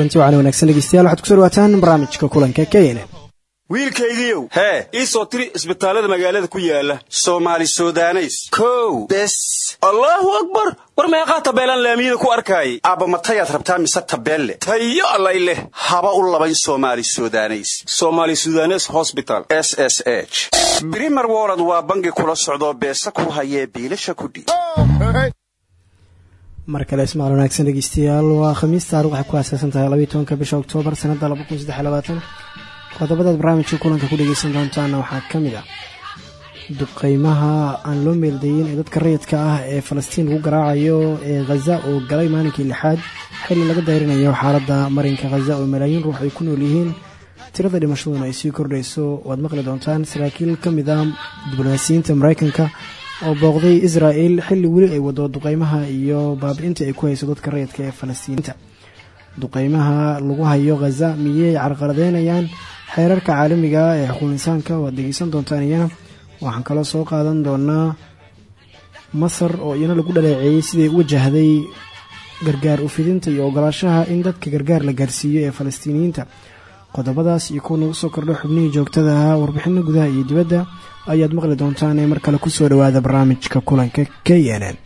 kulanti wacan wanaagsan dhegeystayaal waxaad kuso dhawaataan barnaamijka kulanka k n wiilkaygiiow hee ii soo tiri isbitaallada magaalada ku yaalla soomaali sudaneys. Kow bes. Allaahu akbar! War meeqaa tabeelaan laamiyada ku arkaayay aabba matayaad rabtaa mise tabeelle? Tayo allay leh. Haba u labayn somaali sudaneys. Somaali sudanes hosbital s s h. Brimer wolod waa bangi kula socdoo beesa ku hayee biilasha kudhiib mar kale ismaqal wanaagsan dhegeystayaal. Waa khamiis taarikh waxay ku aasaasan tahay labaiy tobanka bisha oktoobar sanadda qodobadaad barnaamijka kulanka ku dhegeysan doontaana waxaa ka mid ah duqeymaha aan loo meeldayin ee dadka rayidka ah ee falastiin lagu garaacayo ee khaza oo galay maalinkii lixaad. Xilli laga dayrinayo xaaladda marinka khaza oo malaayiin ruux ay ku nool yihiin. Tirada dhimashaduna ay sii kordhayso waad maqli doontaan saraakiil ka mid ah diblomaasiyiinta maraykanka oo booqday israa'il xilli weli ay wado duqeymaha iyo baabi'inta ay ku hayso dadka rayidka ee falastiiniinta duqeymaha lagu hayo khaza miyey carqaladeynayaan? Xeerarka caalamiga ee xuquuq insaanka waad dhegeysan doontaan iyana waxaan kaloo soo qaadan doonaa masar oo iyana lagu dhaleeceeyey siday u wajahday gargaar ufidinta iyo ogolaashaha in dadka gargaar la gaarsiiyo ee falastiiniyiinta. Qodobadaas iyo kuwa nagu soo kordho xubnihii joogtada ahaa gudaha iyo dibadda ayaad maqli doontaan ee mar kale ku soo dhowaada barnaamijka kulanka k n n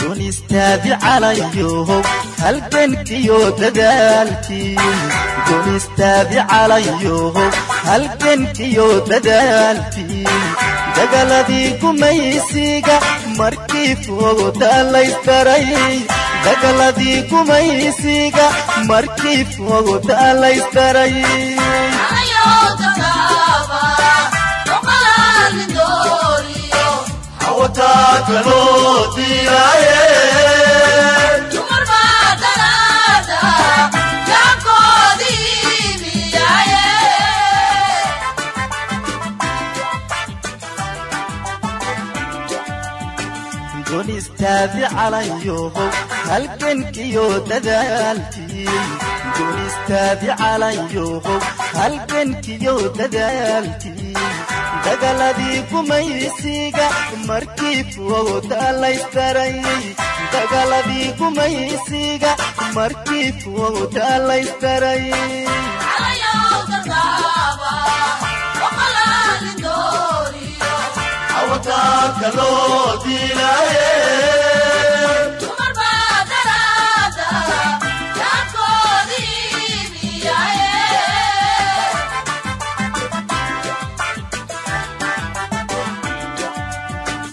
dunistaadi calayow halgankiyo dadaalkii dunistaadi calayow halgankiyo dadaalkii dagaladii gumaysiga markii fooda laystaray dagaladii gumaysiga markii fooda laystaray dunistaadi calanyohow halgankiyo dadaalkii. Dunistaadi calanyohow halgankiyo dadaalkii. Dagaladii gumaysiga markii fuwowda laysdarayay dagaladii gumaysiga markii fuwowda laysdarayay awataanka loo diilaaye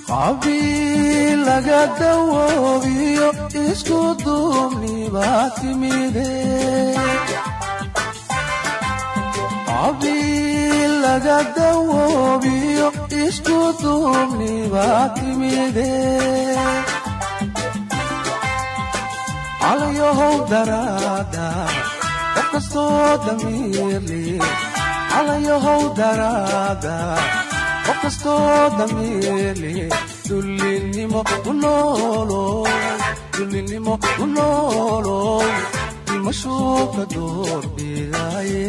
qabiil laga dawoobiyo isku duubnibaa timide qabiil laga dawoobiyo isku duubnibaa timide calayahow daraada qof kastoo damiirli calayahow daraada qof kastoo damiirli dullinimo u noolow dullinimo u noolow dimashuu ka doorbidaaye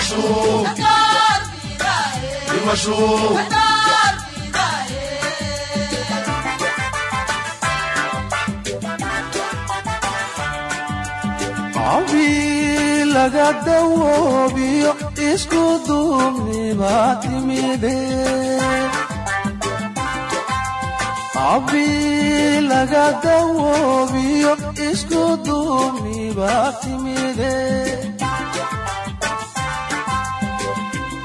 dimashuu dimashuu qabiil laga dawoobiyo isku duubnibaa timide qabiil laga dawoobiyo isku duubnibaa timide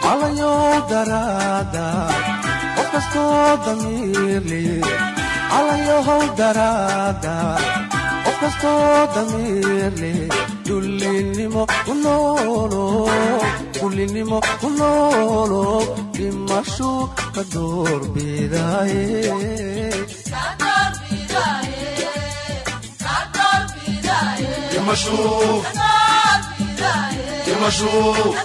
calayow daraada qof kastoo damiirli calayahow daraada qof kastoo damiirli dullinimo u noolow dullinimo u noolow dhimashuu ka doorbidaaye dimashuu dimashuu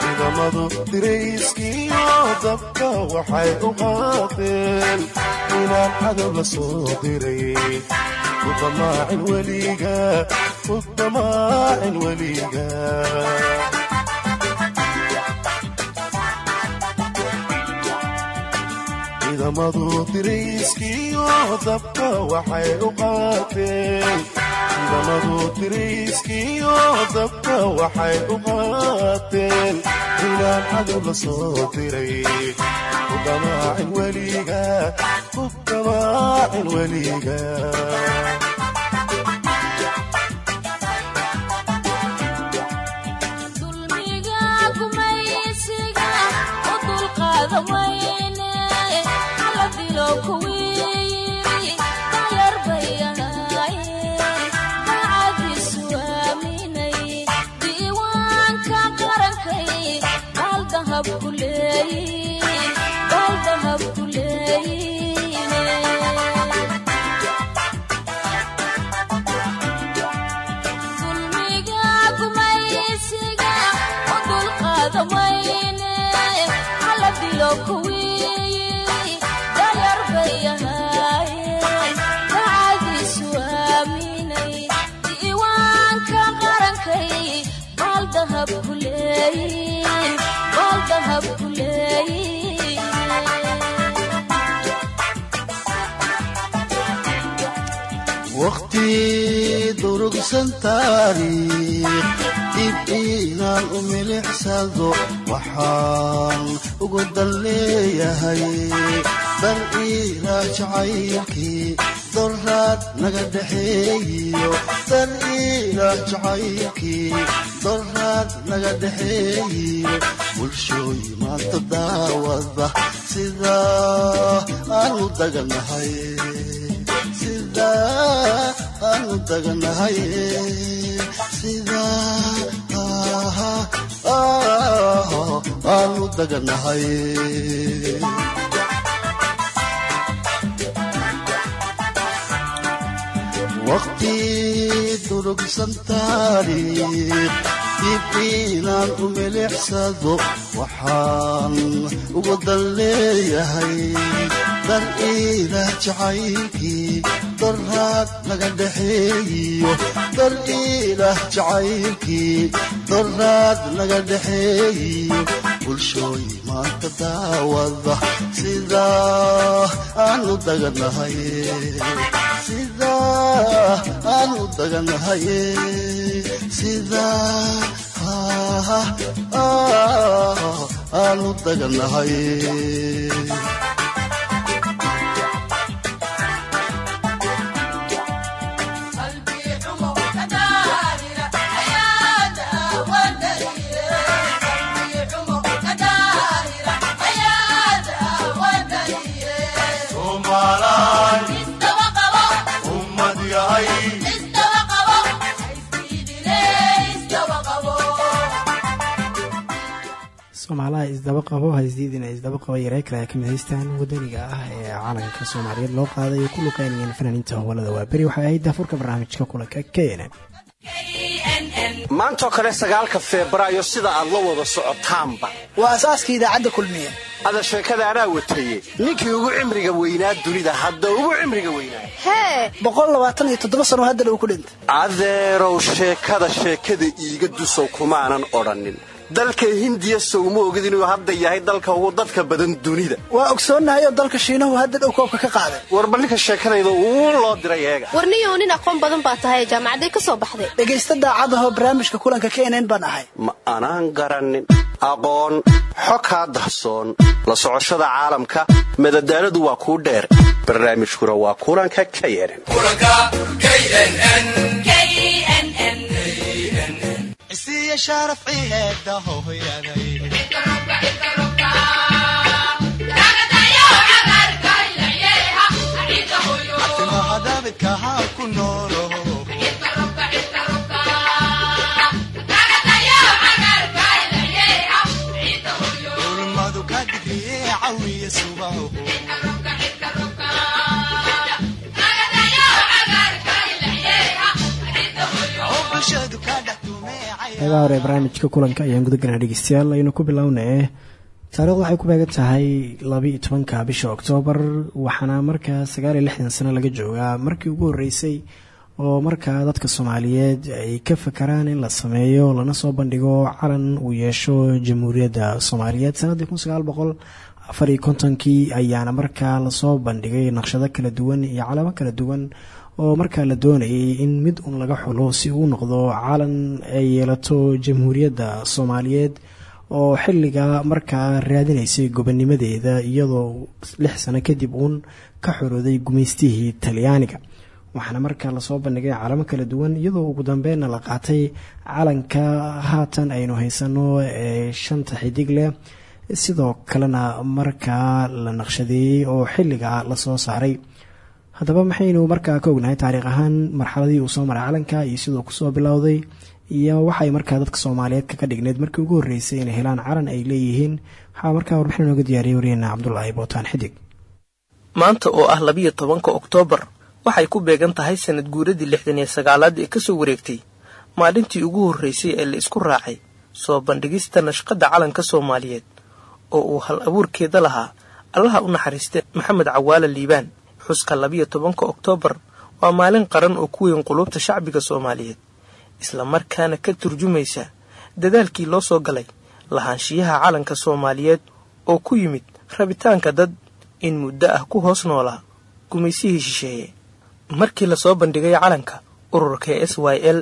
ciidamadu dirayskiyo dabka waxay u qaateen. Inaan cadow la soo diray. Ku damaacin weliga ku damaacin weliga. Ciidamadu dirayskiyo dabka waxay u qaateen ciidamadu dirayskiyo dabka waxay u qaateen inaan cadow la soo diray. Ku damaacin weliga durugsan taariikh inaan u milicsado waxaan ugu dan leeyahay dar ilaah jacaylkii doraad naga dhexeeyiyo. Dar ilaah jacaylkii doraad naga dhexeeyiyo. Bulshooyi maanta daawadba sidaa aan u daganahay. sida aanu daganahay aanu daganahay waqti durugsan taariikh diibkiinaan u milicsado waxaan ugu dan leeyahay dan iilah jacaylkii daraad naga dhexeeyiyo dar ilaah jacaylkii. Daraad naga dhexeeyiyo bulshooy maanta daawada. Sidaa aan u daganahay sidaa aan u soomaalaha isdaba qabo haisdiidina isdaba qabo yaree kale ayaa ka mid haystaan wadaniga ah ee calanka soomaaliyeed loo qaaday ay ku luqeynayeen fanaaniinta howlada waa beri waxay ahayd daafurka barnaamijka kulanka kn maantoo kale sagaalka febraayo sida aad la wada socotaanba. Waa asaaskii idaacadda kulmiye. Ada sheekada anaa wataye ninkii ugu cimriga weynaa dunida hadda ugu cimriga weynaa. Hee! Boqol labaatan iyo toddoba sano haddana uu ku dhintay. Adeerow sheekada sheekada iiga dusow kumaanan odhannin dalka hindiya sowma ogid inuu hadda yahay dalka ugu dadka badan dunida. Waa ogsoonnahay oo dalka shiinahu hadda dhow koobka ka qaaday. Warba ninka uu loo diray eega. Nin aqoon badan baa tahay jaamacaday ka soo baxday. Dhegaysta daacadahoo barnaamijka kulanka knn baan ahay. Ma anaan garannin aqoon xo kaa dahsoon. La socoshada caalamka madadaaladu waa kuu dheer. Barnaamijkuna waa kulanka knn isiya sharaf ciheeda hooyaday timaha daabidka haa ku noolo qeybaha hore barnaamijka kulanka ayaan gudagalnaa dhegeystayaal aynu ku bilownee. Taarikhdu waxay ku beegan tahay labaiyo tobanka bisha oktoobar waxaana markaa sagaal iyo lixdan sano laga joogaa. Markii ugu horreysay oo markaa dadka soomaaliyeed ay ka fakaraan in la sameeyo lana soo bandhigo calan uu yeesho jamhuuriyadda soomaaliyeed. Sanadii kun sagaal boqol afar iyo kontonkii ayaana markaa la soo bandhigay naqshado kala duwan iyo calaamo kala duwan oo markaa la doonayay in mid un laga xulo si uu noqdo calan ay yeelato jamhuuriyadda soomaaliyeed oo xilliga markaa raadinaysay gobonimadeeda iyadoo lix sano kadib uun ka xorooday gumaystihii talyaaniga. Waxaana markaa la soo bandhigay calamo kala duwan iyadoo ugu dambeynna la qaatay calanka haatan aynu haysano ee shanta xidig leh. Sidoo kalena markaa la naqshadeeyey oo xilliga la soo saaray haddaba maxaynu markaa ka ognahay taariikh ahaan marxaladii uu soo maray calanka iyo siduu ku soo bilowday iyo waxay markaa dadka soomaaliyeed ka dhigneyd markii ugu horreysay inay helaan calan ay leeyihiin. Waxaa markaa warbixin nooga diyaariyay waryaheena cabdulaahi bootaan xidig. Maanta oo ah labiyo tobanka oktoobar waxay ku beegan tahay sanad guuradii lixdan iyo sagaalaad ee ka soo wareegtay. Maalintii ugu horreysay ee la isku raacay soo bandhigista nashqadda calanka soomaaliyeed oo uu hal abuurkeeda lahaa allaha u naxariistay maxamed cawaala liibaan xuska labiyo tobanka oktoobar waa maalin qaran oo ku weyn qulubta shacbiga soomaaliyeed islamarkaana ka turjumaysa dadaalkii loo soo galay lahaanshiyaha calanka soomaaliyeed oo ku yimid rabitaanka dad in muddo ah ku hoos noolaa gumaysihii shisheeye. Markii la soo bandhigay calanka ururka s y l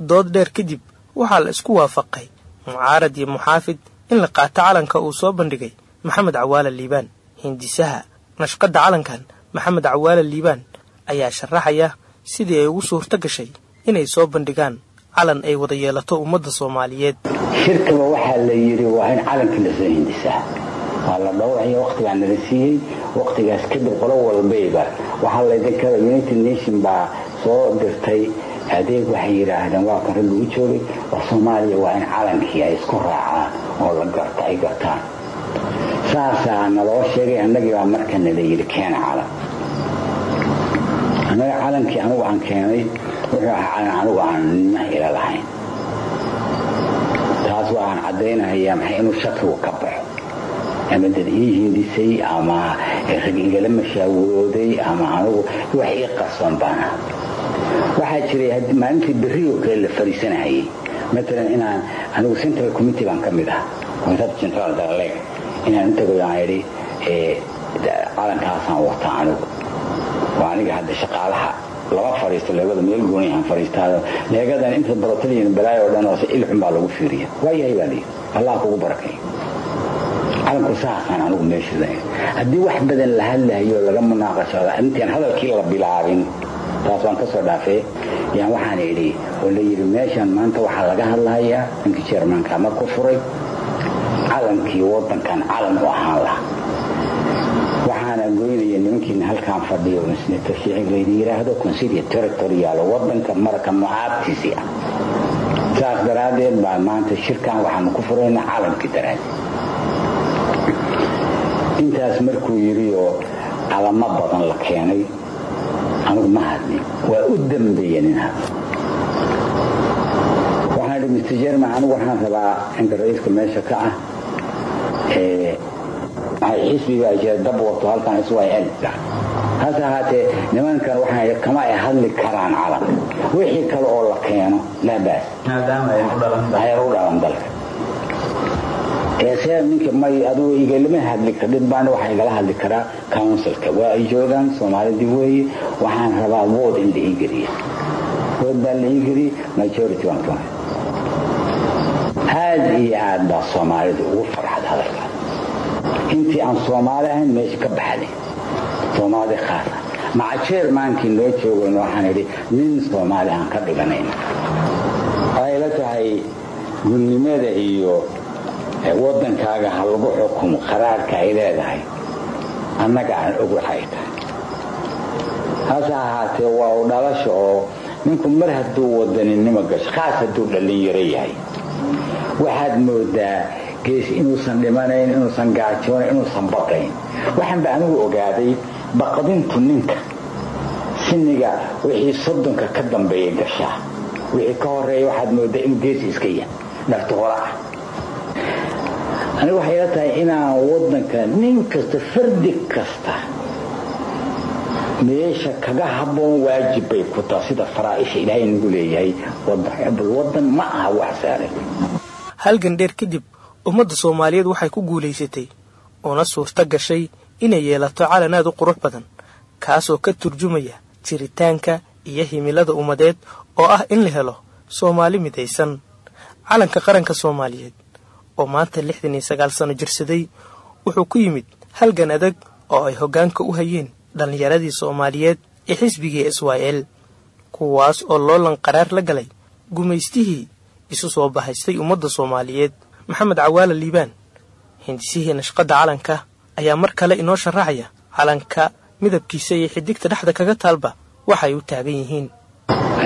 dood dheer kadib waxaa la isku waafaqay mucaarad iyo muxaafid in la qaato calanka uu soo bandhigay maxamed cawaala liibaan hindisaha nashqadda calankan maxamed cawaala liibaan ayaa sharaxaya sidii ay ugu suurto gashay inay soo bandhigaan calan ay wada yeelato ummadda soomaaliyeed. Shirkaba waxaa la yidhi waa in calanka la soo hindisaa. Waa la dhowraya waqtigaa nala siiyey waqtigaas kadib qolo walbayba waxaa laydinka united nation baa soo dirtay. Adeeg waxay yidhaahdeen waa kan rag lagu joogay war soomaaliya waa in calankii ay isku raacaan oo la garto ay gartaan. Saasaa naloo sheegay annagii baa marka nala yidhi keena calan annaga calankii anigu aan keenay wuxuu ahaa calan anigu aan nima ila lahayn. Taas waxaan caddaynahayaa maxay inuu shakigu ka baxo. Ama dad ii hindisay ama rag igala mashaawirooday ama anigu wax ii qarsoon baana. Waxaa jiray maalintii berri oo kale la fariisanahayay matalan inaan anigu central committee baan ka mid ah committee central dalaleg inaan intago aan idhi calankaasaan wata anigu waa aniga hadda shaqaalaha lama fariisto leegada meel gooni aan fariistaado leegadan inta barotaliyan balaayo oo dhan hoose ilxun baa lagu fiiriya. Waa yahay baa layidhi. Allah kugu barakay calanku saasaan anigu meesha haddii wax badan la hadlahayo laga munaaqashooda intaan hadalkii la bilaabin taas waan ka soo dhaafee. Yaan waxaan idhi oo la yidhi meeshan maanta waxaa laga hadlahayaa ninkii jermanka marku furay calankii waddankan calan u ahaan laha waxaana goynaya nimankiina halkaan fadhiyo tashriici laydi yidhaahdo consilia territorial waddanka marka mucaabtiisii ah. Saas daraaddeed baa maanta shirkan waxaanu ku furaynaa calankii daraaddeed. Intaas markuu yidhi oo calamo badan la keenay anigu ma hadlin waa u dambeeya nin hadla waxaan idhi mr jerman anigu waxaan rabaa inka ra'iiska meesha ka ah xisbigaa jira dab wato halkan iswl hase ahaatee nimankan waxaa kama ay hadli karaan calan wixii kale oo la keeno laa baas. Waxay u dhalan dalka see ninka may adigu igalama hadli kardhid baana waxaa igala hadli karaa counsilka waa ay joogaan soomaalidii weeye waxaan rabaa wood in la ii geliya wood baa la ii geliyey majority waan ka aad iyo aad baa soomaalida ugu farxad hadalka intii aan soomaali ahayn meesha ka baxday soomaali khaasa maca jeermaankii noo joogan waxaan idhi nin soomaali aan ka dhiganayna waxay la tahay gudnimada iyo waddankaaga ha lagu xukumo qaraarka ay leedahay. Annaga aan og waxay tahay hase ahaatee waa u dhalasha oo ninku mar hadduu wadaninimo gasho khaas hadduu dhallinyaro yahay. Waxaad moodaa gees inuusan dhimanayn inuusan gaajoonayn inuusan baqayn. Waxaanba anigu ogaaday baqdintu ninka siniga wixii soddonka ka dambeeya gashaa wixii ka horreeya waxaad moodaa inuu geesi iska yahay dhartoola ah. Anigu waxay la tahay inaan waddanka nin kasta fardi kasta meesha kaga habboon waajib bay ku taha sida faraaisha ilaahay nagu leeyahay bal waddan ma aha wax saaran halgan dheer kadib ummadda soomaaliyeed waxay ku guulaysatay una suurto gashay inay yeelato calan aad u qurux badan kaasoo ka turjumaya jiritaanka iyo himilada ummadeed oo ah in la helo soomaali midaysan. Calanka qaranka soomaaliyeed oo maanta lixdan iyo sagaal sano jirsaday wuxuu ku yimid halgan adag oo ay hoggaanka u hayeen dhallinyaradii soomaaliyeed ee xisbigii israa'el kuwaas oo loolan qaraar la galay gumaystihii isu soo bahaystay ummadda soomaaliyeed maxamed cawaala liibaan hindisihii nashqadda calanka ayaa mar kale inoo sharaxaya calanka midabkiisa iyo xidigta dhexda kaga taalba waxay u taagan yihiin.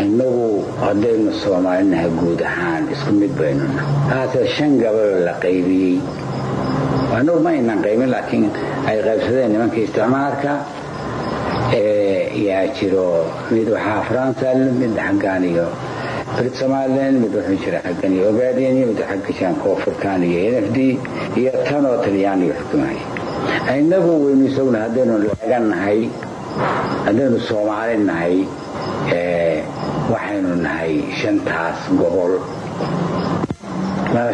Innagu haddaynu soomaalinaha guud ahaan isku mid baynuna haase shan gabaloo la qaybiyey. Annagu ma aynan qaybin laakiin ay qaybsadeen nimanka isticmaalka yaa jiro mid waxaa faransa mid xaggaan iyo brit somalilan mid wuxuu jira xaggan iyo ogaadeen mid jiraan koonfurkaan iyo n f d iyo tan oo talyaaniga xukumaya innagu waynu isaguna haddaynu leeganahay haddaynu soomaali nahay waxaynu nahay shantaas gobol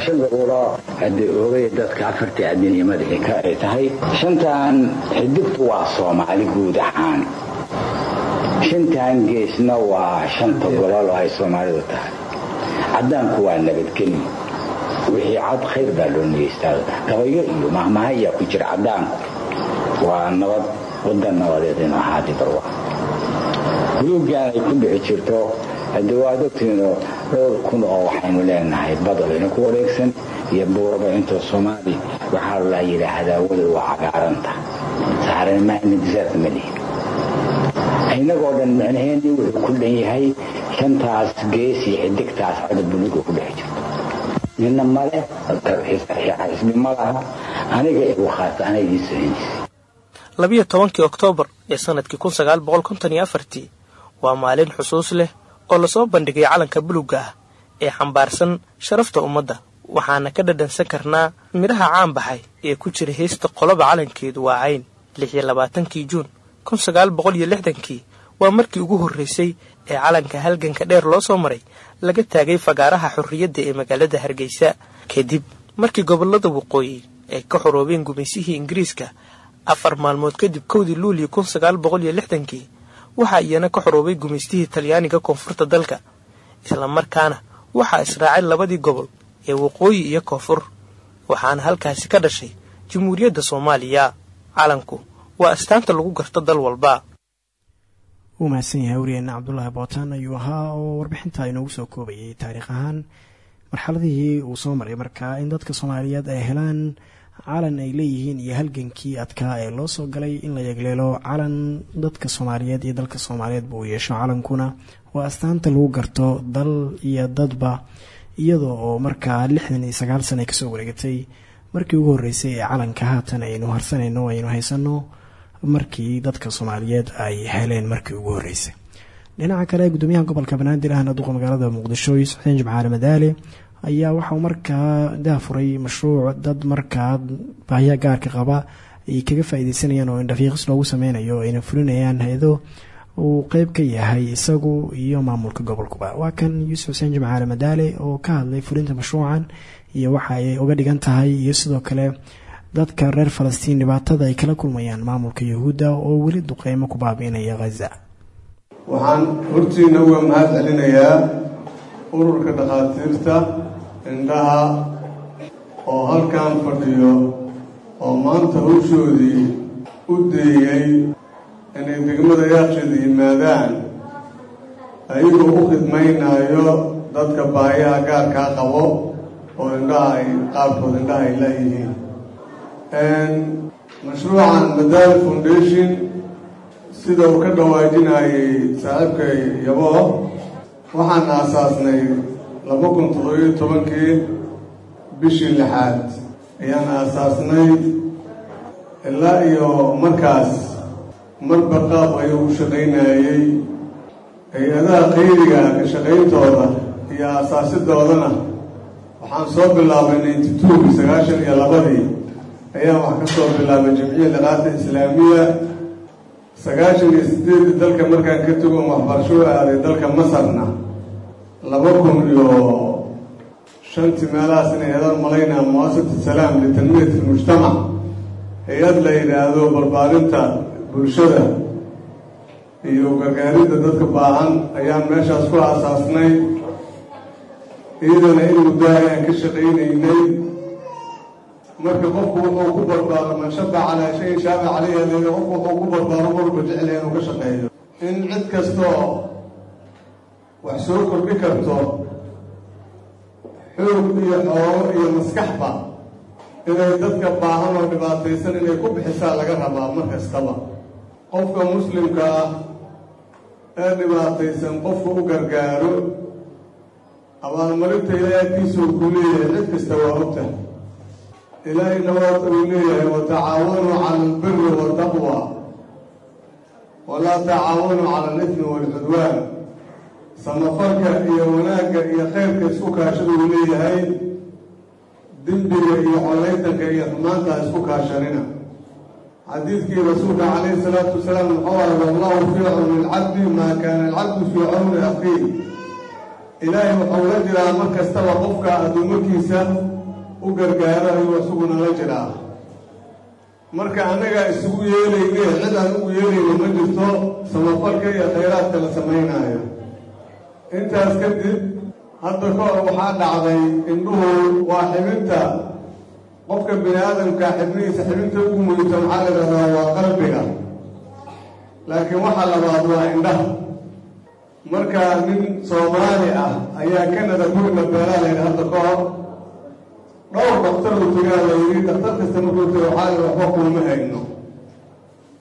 shan goboloo hadda ogay dadka afartii adin iyo madaxii ka ay tahay shantan xidigtu waa soomaali guud ahaan shantan geesna waa shanta gobol oo ay soomaalidu tahay? Caddaanku waa nabadgelyo wixii cad khayr baa loo nigeystaa gabayo iyo mahmaha ayaa ku jira caddaanku waa nabad wadan nabadeed inu ahaati barwa buluuggaan ay ku dhixi jirto haddii waad ogtiinoo dhowr kun oo waxaynu leenahay badalina ku wareegsan iyo buuraba intoo soomaali waxaa la yidhaahdaa wada waa cagaaranta saxaranmadisaarka ma lihin inagoo dhan micnaheenii wuxuu ku dhan yahay shantaas gees iyo xidigtaas cada buluuga ku dhex jirto nina male xisbi ma aniga igu khaasa hindisay labiyo tobankii oktoobar ee sannadkii kun sagaal boqol konton iyo afartii waa maalin xusuus leh oo la soo bandhigay calanka buluugga ah ee xambaarsan sharafta ummadda. Waxaana ka dhadhansan karnaa midhaha caan baxay ee ku jira heesta qoloba calankeedu waa cayn lix iyo labaatankii juun kun sagaal boqol iyo lixdankii waa markii ugu horraysay ee calanka halganka dheer loo soo maray laga taagay fagaaraha xorriyadda ee magaalada hargeysa. Kadib markii gobollada waqooyi ay ka xoroobeen gumaysihii ingiriiska afar maalmood kadib kowdii luuliyo kun sagaal boqol iyo lixdankii waxaa iyana ka xoroobay gumaystihii talyaaniga koonfurta dalka. Islamarkaana waxaa israacay labadii gobol ee waqooyi iyo koonfur waxaana halkaasi ka dhashay jamhuuriyadda soomaaliya. Calanku waa astaanta lagu garto dal walba. Wuu mahadsan yahay wariyeenna cabdulaahi bootaan ayuu ahaa oo warbixinta inoogu soo koobayay taariikh ahaan. Marxaladihii uu soo maray markaa in dadka soomaaliyeed ay helaan calan ay leeyihiin iyo halgankii adkaa ee loo soo galay in la yegleelo calan dadka soomaaliyeed iyo dalka soomaaliyeedba uu yeesho calankuna. Waa astaanta lagu garto dal iyo dadba iyadoo oo markaa lixdan iyo sagaal sana ka soo wareegatay. Markii ugu horreysay ee calanka haatan aynu harsanayno aynu haysano markii dadka soomaaliyeed ay heleen markii ugu horreysay. Dhinaca kale gudoomiyaha gobolka banaadir ahna duqa magaalada muqdisho yuusuf xuseen jimcaale madaale ayaa waxauu markaa daafuray mashruuc dad markaa baahiya gaarka qaba ay kaga faa-ideysanayaan oo indhafiiqis loogu sameynayo ayna fulinayaan hay'ado uu qeyb ka yahay isagu iyo maamulka gobolkuba. Waa kan yuusuf xuseen jimcaale madaale oo ka hadlay fulinta mashruucan iyo waxa ay uga dhigan tahay iyo sidoo kale dadka reer falastiin dhibaatada ay kala kulmayaan maamulka yahuudda oo weli duqeymo ku baabi'inaya khaza waxaan hortiina uga mahad celinayaa ururka dhakhaatiirta indhaha oo halkan fadhiyo oo maanta hawshoodii u deeyey inay degmada yaaqsheeda yimaadaan. Ayagoo u khidmaynayo dadka baahiyaha gaarkaa qabo oo indhaha ay qaarkood indhaha ay leeyihiin mashruucan madaal foundation sida uu ka dhawaajinayay saaxiibkay yabo waxaan aasaasnay laba kun toddobiyo tobankii bishii lixaad. Ayaan aasaasnay ilaa iyo markaas marba qaab ayuu u shaqaynayey hay'adaha qayriga ka shaqayntooda iyo aasaasiddoodana waxaan soo bilaabay ninety two sagaashan iyo labadii ayaan wax ka soo bilaabay jamciya liqaata islaamiya sagaashan iyo sideedii dalka markaan ka tagon waxbarasho aaday dalka masarna laba kun iyo shantii meelahaas inay adaan malaynaa muasasat salaam litanmiyat ilmujtamac hay'ad la yidhaahdo barbaarinta bulshada iyo gargaaridda dadka baahan ayaan meeshaas ku aasaasnay. Iyadana in muddaha ayaan ka shaqaynaynay marka qofku wuxuu ku barbaaro man shaba calaa shayin shaaba caleyha leeya qofku wuxuu ku barbaaro marba jeclaya inuu ka shaqeeyo. In cid kastoo wax soo kordhi karto xoog iyo xoolo iyo maskaxba inay dadka baahan oo dhibaataysan inay ku bixisaa laga rabaa mar kastaba. Qofka muslimka ah ee dhibaataysan qofku u gargaaro abaalmarinta ilaahay agtiisuu ku leeyahay cid kasta waa ogta ilaahayna waata uu leeyahay watacaawanuu cala albiri waltaqwa walaa tacaawanuu cala alifmi waalcudwaan samafalka iyo wanaagga iyo khayrka isku kaashada uu leeyahay dembiga iyo collaytanka iyo xumaanta isku kaashanina. Xadiidkii rasuulka calayhi salaatu wasalaam muxuu ahay wallahu fii cawni alcabdi maa kaana alcabdu fii cawni akhiih ilaahay wuxuu la jiraa mar kastaba qofka adduumarkiisa u gargaaro ayuu isaguna la jiraa. Marka annagaa isugu yeelayne cid aan ugu yeelayno ma jirto samafalka iyo khayraadka la samaynaayo intaas kadib hadda ka hor waxaa dhacday indhuhu waa xibinta. Qofka bini aadamka xibnihiisa xibinta ugu muyta maxaa la yidhahdaa waa qalbiga. Laakiin waxa labaad waa indhaha. Marka nin soomaali ah ayaa kanada guriga beelaa la yidhi hadda ka hor dhowr daktar uu tagaa la yidhi daktar kasta markuu taga waxaa waxba kuuma hayno.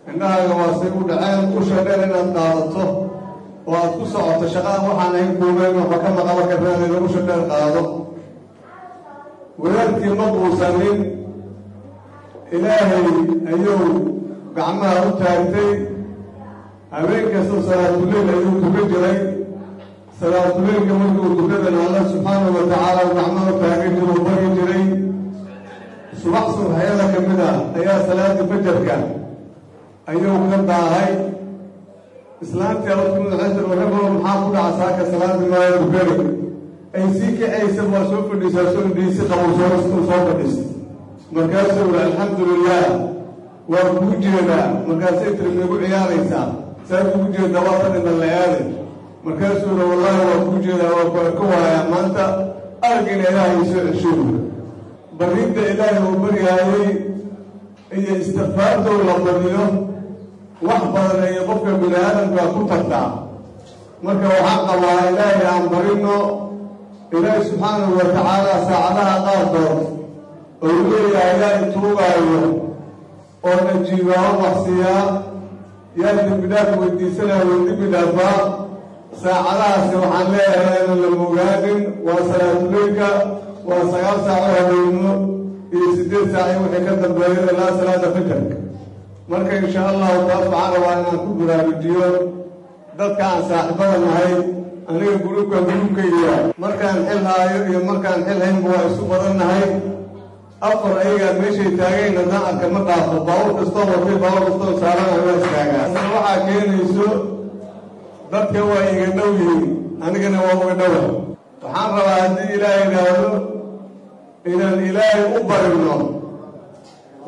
Indhahaaga waa say u dhaceen usha dheer inaad qaadato oo aad ku socoto shaqaan waxaan ahayn kuumeyn waxba ka maqaba karnaadayda usha dheer qaado. Wadaadkii ma quusanin ilaahay ayuu gacmaha u taagtay habeen kasta salaatuleyl ayuu tukan jiray salaatuleylka markuu tukadana alla subxaanahu wa tacaala gacmaha taagan jiruu bari jiray. Subax subaxyada ka mid ah ayaa salaadii fajarka ayuu ka daahay islaantii alkumid xasir warrabo maxaa ku dhaca saaka salaadii maayo tukani ay sii kacaysa waa soo fadhiisaa soo indhiisi qabow soo fadhiisa markaasuu uri alxamdulilah waa kuu jeedaa. Markaasay tiri nagu ciyaaraysaa saa kugu jeedaa waa fadhina la aaday markaasuu uri wallaahi waa kuu jeedaa waa ka waayaa maanta aragina ilaahay soo ceshow barinta ilaahay uu baryaayey iyo istikfaartow la badiyo wax badan ayay qofka bini aadamka ku tagtaa. Marka waxaan qabaa ilaahay aan barino ilaahay subxaanahu wa tacaala saacadaha qaarkood ou leeyahay yaa ituugaayo oo najiibaa waxsiiyaa yaa dembi dhaaf weydiisanaya way dembi dhaafaa saacadahaasi waxaan leeyahay aanan la mogaanin waa salaatuleylka waa sagaal saaco habeenimo iyo siddeed saaci wixii ka dambeeya ilaa salaada fajarka marka insha allahu waxaan rabaa inaan ku baraarujiyo dadka aan saaxiibada nahay aniga gurubka gurubkayga markaan xil haayo iyo markaan xil haynba waa isu badan nahay. Afar ayagaa meeshay taagayn haddaan arka ma dhaafo. Baawur kastoo watay baawur kastoo saarana waa istaagaa waxaa keenayso dadka waa iga dhow yihiin. Anigana waa uga dhowa waxaan rabaa haddii ilaahay idhaahdo inaan ilaahay u barino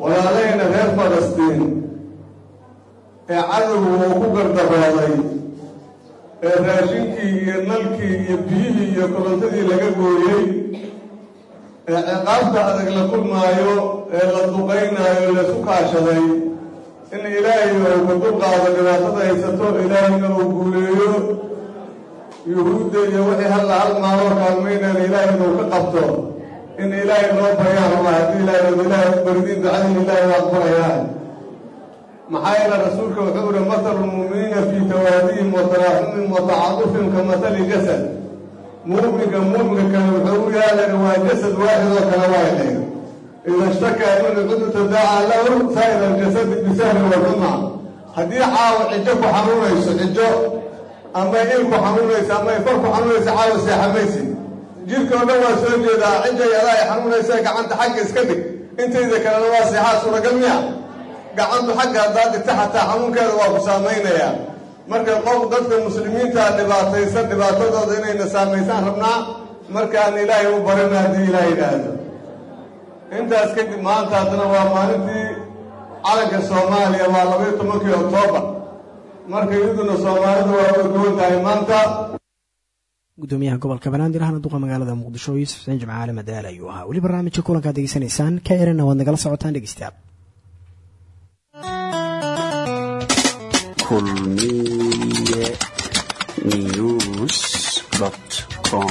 walaalahayna reer falastiin ee cadowgu uu ku gardarooday ee raashinkii iyo nalkii iyo biyihii iyo kolontadii laga gooyey ee ciqaabta adag la kulmaayo ee la duqaynaayo laysu kaashaday in ilaahay uu ka dulqaado dhibaatada haysato ilaahayna uu guuleeyo yuhuudda iyo wixii halla hal maaloo kaalmaynaan ilaahay inuu ka qabto. In ilaahay loo baryaan raba haddii ilaahay ilaahay u baridiin ducadii ilaahay waa aqbalayaan maxaa yeele rasuulka wuxuu ihi mathalu lmu'miniina fii tawaadihim wa taraaxumihim ka mathali jasad. Mu'minka mu'minka kale wuxuu u yaalana waa jasad waaxid oo kale waaydhay ida shtakaa ibnu cudu tadaaca lahu saa'ira aljasadi bisahri walxuma haddii caawa xijo ku xanuunayso xijo ama il ku xanuunaysa ama ifar ku xanuunaysa caawa seexamaysi jirka oo dhan waa soo jeedaa cijay adaa ay xanuunaysa gacanta xagga iska dhig intayda kalena waa seexaa suuragal miya gacantu xagga haddaad dhigta xataa xanuunkeeda waa ku saamaynayaa marka qof dadka muslimiinta dhibaataysan dhibaatadooda inayna saamaysaan rabnaa markaan ilaahay u barina haddii ilaah yidhaahdo intaas kadib maanta haddana waa maalintii calanka soomaaliya waa labaiyo tobankii oktoobar marka iyaduna soomaalidu waa uga duwan tahay maanta. Gudoomiyaha gobolka banaadir ahna duqa magaalada muqdisho yuusuf xuseen jimcaale madaal ayuu ahaa. Weli barnaamijka kulankaad degeysanaysaan ka erana waad nagala socotaan dhegeystayaal. Kulmiye news com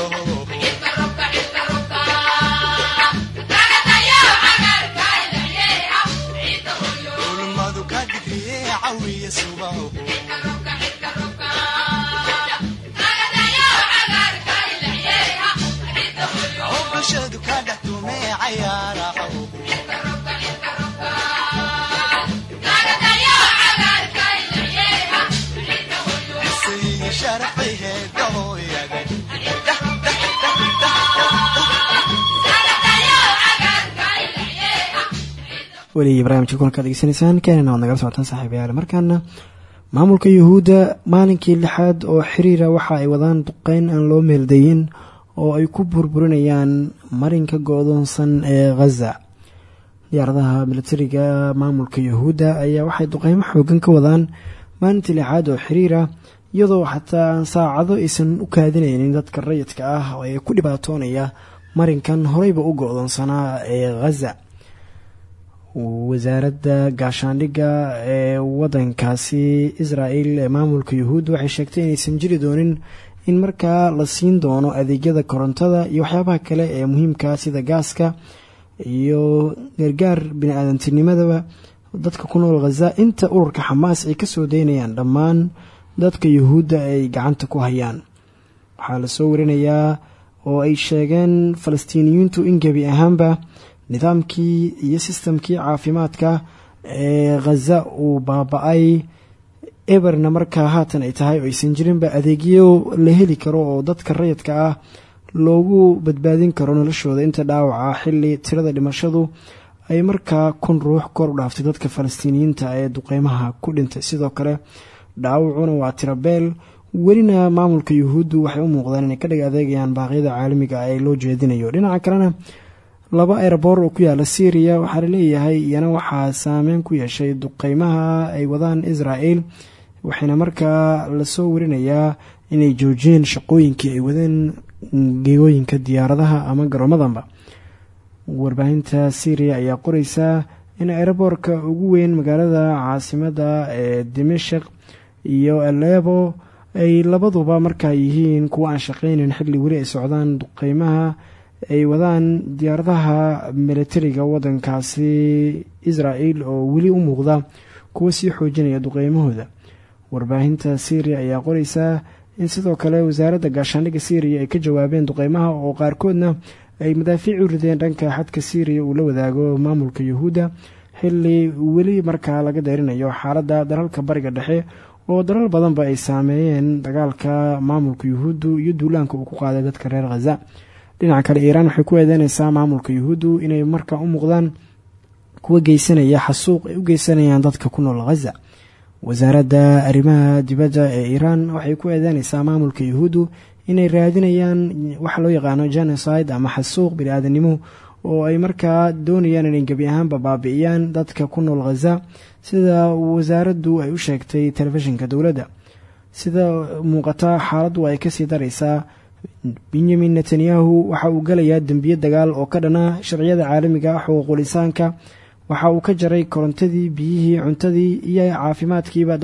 weli barnaamijka kulankaad degeysanaysaan keenana waad nagala socotaan saaxiibayaal markaana maamulka yuhuudda maalinkii lixaad oo xiriira waxa ay wadaan duqeyn aan loo meeldayin oo ay ku burburinayaan marinka go-doonsan ee khaza diyaaradaha milatariga maamulka yuhuudda ayaa waxay duqeymo xoogan ka wadaan maalintii lixaad oo xiriira iyadoo xataa saacado aysan u kaadinaynin dadka rayidka ah ay ku dhibaatoonaya marinkan horeyba u go-doonsanaa ee khaza wasaaradda gaashaandhigga ee wadankaasi israel ee maamulka yuhuud waxay sheegtay inaysan jiri doonin in markaa la siin doono adeegyada korontada iyo waxyaabaha kale ee muhiimka sida gaaska iyo gargaar bini-aadamtinimadaba dadka ku nool khaza inta ururka xamaas ay ka soo daynayaan dhammaan dadka yuhuudda ay gacanta ku hayaan. Waxaa la soo warinayaa oo ay sheegeen falastiiniyiintu in gebi ahaanba nidaamkii iyo sistamkii caafimaadka ee khaza uu baaba-ay. Eberna markaa haatan ay tahay oo aysan jirinba adeegyo la heli karo oo dadka rayidka ah loogu badbaadin karo noloshooda. Inta dhaawaca xilli tirada dhimashadu ay markaa kun ruux kor u dhaaftay dadka falastiiniyiinta ee duqeymaha ku dhintay. Sidoo kale dhaawacuna waa tirabeel welina maamulka yuhuuddu waxay u muuqdaan inay ka dhig adeegayaan baaqyada caalamiga ee loo jeedinayo. Dhinaca kalena laba eeraboor oo ku yaalla syriya waxaa la leeyahay iyana waxaa saameyn ku yeeshay duqeymaha ay wadaan israel waxayna markaa la soo warinayaa inay joojiyeen shaqooyinkii ay wadeen geegooyinka diyaaradaha ama garoomadanba. Warbaahinta syriya ayaa qoreysaa in eeraboorka ugu weyn magaalada caasimada ee dimashik iyo alebo ay labaduba markaa yihiin kuwa aan shaqeyneyn xilli weli ay socdaan duqeymaha ay wadaan diyaaradaha militariga wadankaasi israel oo weli u muuqda kuwa sii xoojinaya duqeymahooda warbaahinta syriya ayaa qoreysaa in sidoo kale wasaaradda gaashaandhigga syriya ay ka jawaabeen duqeymaha oo qaarkoodna ay madaafiic u rideen dhanka xadka syriya uu la wadaago maamulka yuhuudda xilli weli markaa laga deerinayo xaaladda dalalka bariga dhexe oo dalal badanba ay saameeyeen dagaalka maamulka yuhuuddu iyo duulaanka uu ku qaaday dadka reer khaza dhinaca kale iiraan waxay ku eedeyneysaa maamulka yuhuuddu inay markaa u muuqdaan kuwa geysanaya xasuuq ay u geysanayaan dadka ku nool khaza wasaaradda arrimaha dibadda ee iiraan waxay ku eedeyneysaa maamulka yuhuuddu inay raadinayaan waxa loo yaqaano genocide ama xasuuq bini-aadanimo oo ay markaa doonayaan inay gebi ahaanba baabi'iyaan dadka ku nool khaza sida wasaaraddu ay u sheegtay telefishinka dowladda. Sida muuqata xaaladdu ay ka sii daraysaa benyamin netanyahu waxa uu galayaa dembiye dagaal oo ka dhana sharciyada caalamiga xuquuqul insaanka waxa uu ka jaray korontadii biyihii cuntadii iyo caafimaadkiiba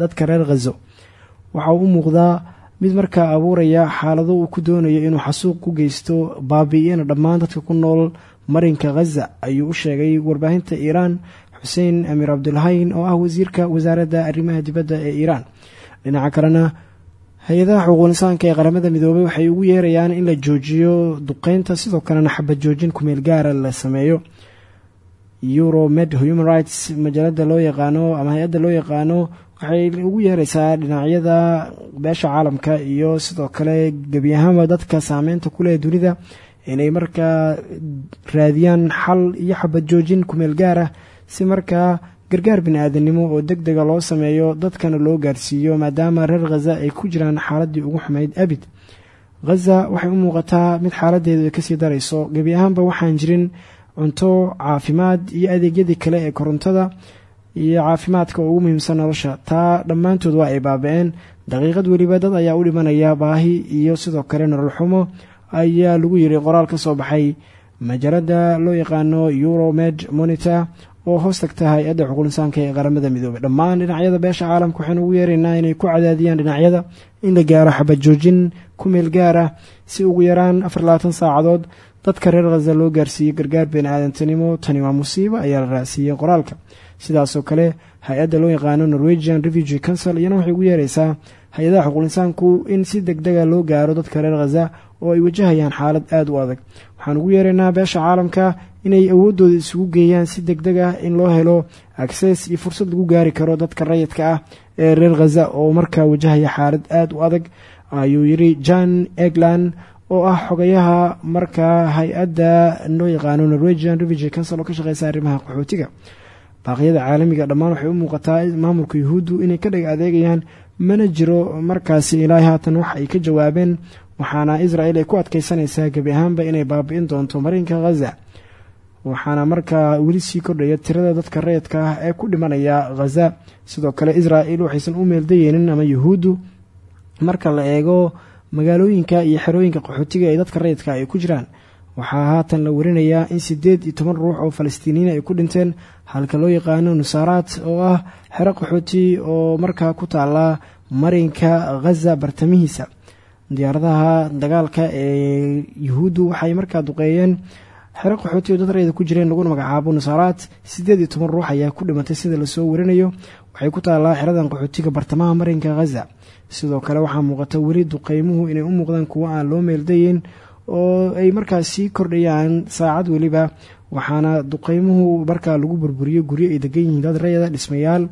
dadka reer khazo waxa uu u muuqdaa mid markaa abuuraya xaalado uu ku doonayo inuu xasuuq ku geysto baabi'iyana dhammaan dadka ku nool marinka khaza ayuu u sheegay warbaahinta iiraan xuseen amiir cabdulhayn oo ah wasiirka wasaaradda arrimaha dibadda ee iiraan dhinaca kalena hay'adaha xuquuqul ee qaramada midoobay waxay ugu yeerayaan in la joojiyo duqeynta sidoo kalena xabad joojin kumeel gaara la sameeyo. Euromed human rights majaalada loo yaqaano ama hay'adda loo yaqaano waxay ugu yeereysaa dhinacyada beesha caalamka iyo sidoo kale gebi ahaanba dadka saameynta kuleh dunida inay markaa raadiyaan xal iyo xabad joojin kumeel gaar ah si markaa gargaar bini-aadanimo oo deg dega loo sameeyo dadkana loo gaarsiiyo maadaama reer khaza ay ku jiraan xaaladii ugu xumayd abid. Khaza waxay u muuqataa mid xaaladeedu ay ka sii darayso. Gebi ahaanba waxaan jirin cunto caafimaad iyo adeegyadii kale ee korontada iyo caafimaadka ugu muhiimsan nolosha. Taa dhammaantood waa ay baaba-een. Daqiiqad weliba dad ayaa u dhimanaya baahi iyo sidoo kale nolol xumo ayaa lagu yiri qoraal ka soo baxay. Majaalada loo yaqaano euromed monitor oo hoos tagta hay'adda xuquuq ee qaramada midoobey dhammaan dhinacyada beesha caalamka waxaynu ugu yeeraynaa inay ku cadaadiyaan dhinacyada in la gaaro xabad joojin ku meel gaar ah si ugu yaraan afar labaatan saacadood. Dadka reer khaza loo gaarsiiyey gargaar bini aadantinimo tani waa musiibo ayaa la raacsiiyey qoraalka. Sidaasoo kale hay'adda loo yaqaano norwegian refugee council iyana waxay ugu yeereysaa hay'adaha xuquuq insaanku in si deg dega loo gaaro dadka reer khaza oo ay wajahayaan xaalad aada u adag. Waxaan ugu yeeraynaa beesha caalamka inay awooddooda isugu geeyaan si deg deg ah in loo helo acces iyo fursad lagu gaari karo dadka rayidka ah ee reer khaza oo markaa wajahaya xaalad aada u adag ayuu yiri john egland oo ah xogayaha markaa hay'adda loo yaqaano norwegian refugee council oo ka shaqeysa arrimaha qaxootiga. Baaqyada caalamiga dhammaan waxay u muuqataa maamulka yuhuuddu inay ka dhag adeegayaan mana jiro markaasi ilaahay haatan wax ay ka jawaabeen waxaana israel ay ku adkeysanaysaa gebi ahaanba inay baabi'in doonto marinka khaza waxaana markaa weli sii kordhaya tirada dadka rayidka ah ee ku dhimanaya khaza sidoo kale israel waxaysan u meeldayeynin ama yuhuuddu marka la eego magaalooyinka iyo xerooyinka qaxootiga ee dadka rayidka ay ku jiraan. Waxaa haatan la warinayaa in siddeed iyo toban ruux oo falastiiniyiin ay ku dhinteen halka loo yaqaano nusaaraad oo ah xero qaxooti oo markaa ku taala marinka khaza bartamihiisa. Diyaaradaha dagaalka ee yuhuuddu waxay markaa duqeeyeen xero dad rayda ku jireen laguna magacaabo nusaaraad siddeed iyo toban ruux ayaa ku dhimatay sida la soo warinayo. Waxay ku taallaa xeradan qaxootiga bartamaha marinka khaza sidoo kale waxaa muuqata weli duqeymuhu inay u muuqdaan kuwo aan loo meeldayeyn oo ay markaas sii kordhayaan saacad weliba. Waxaana duqeymuhu markaa lagu burburiyo guryo ay degan yihiin dad rayada dhismayaal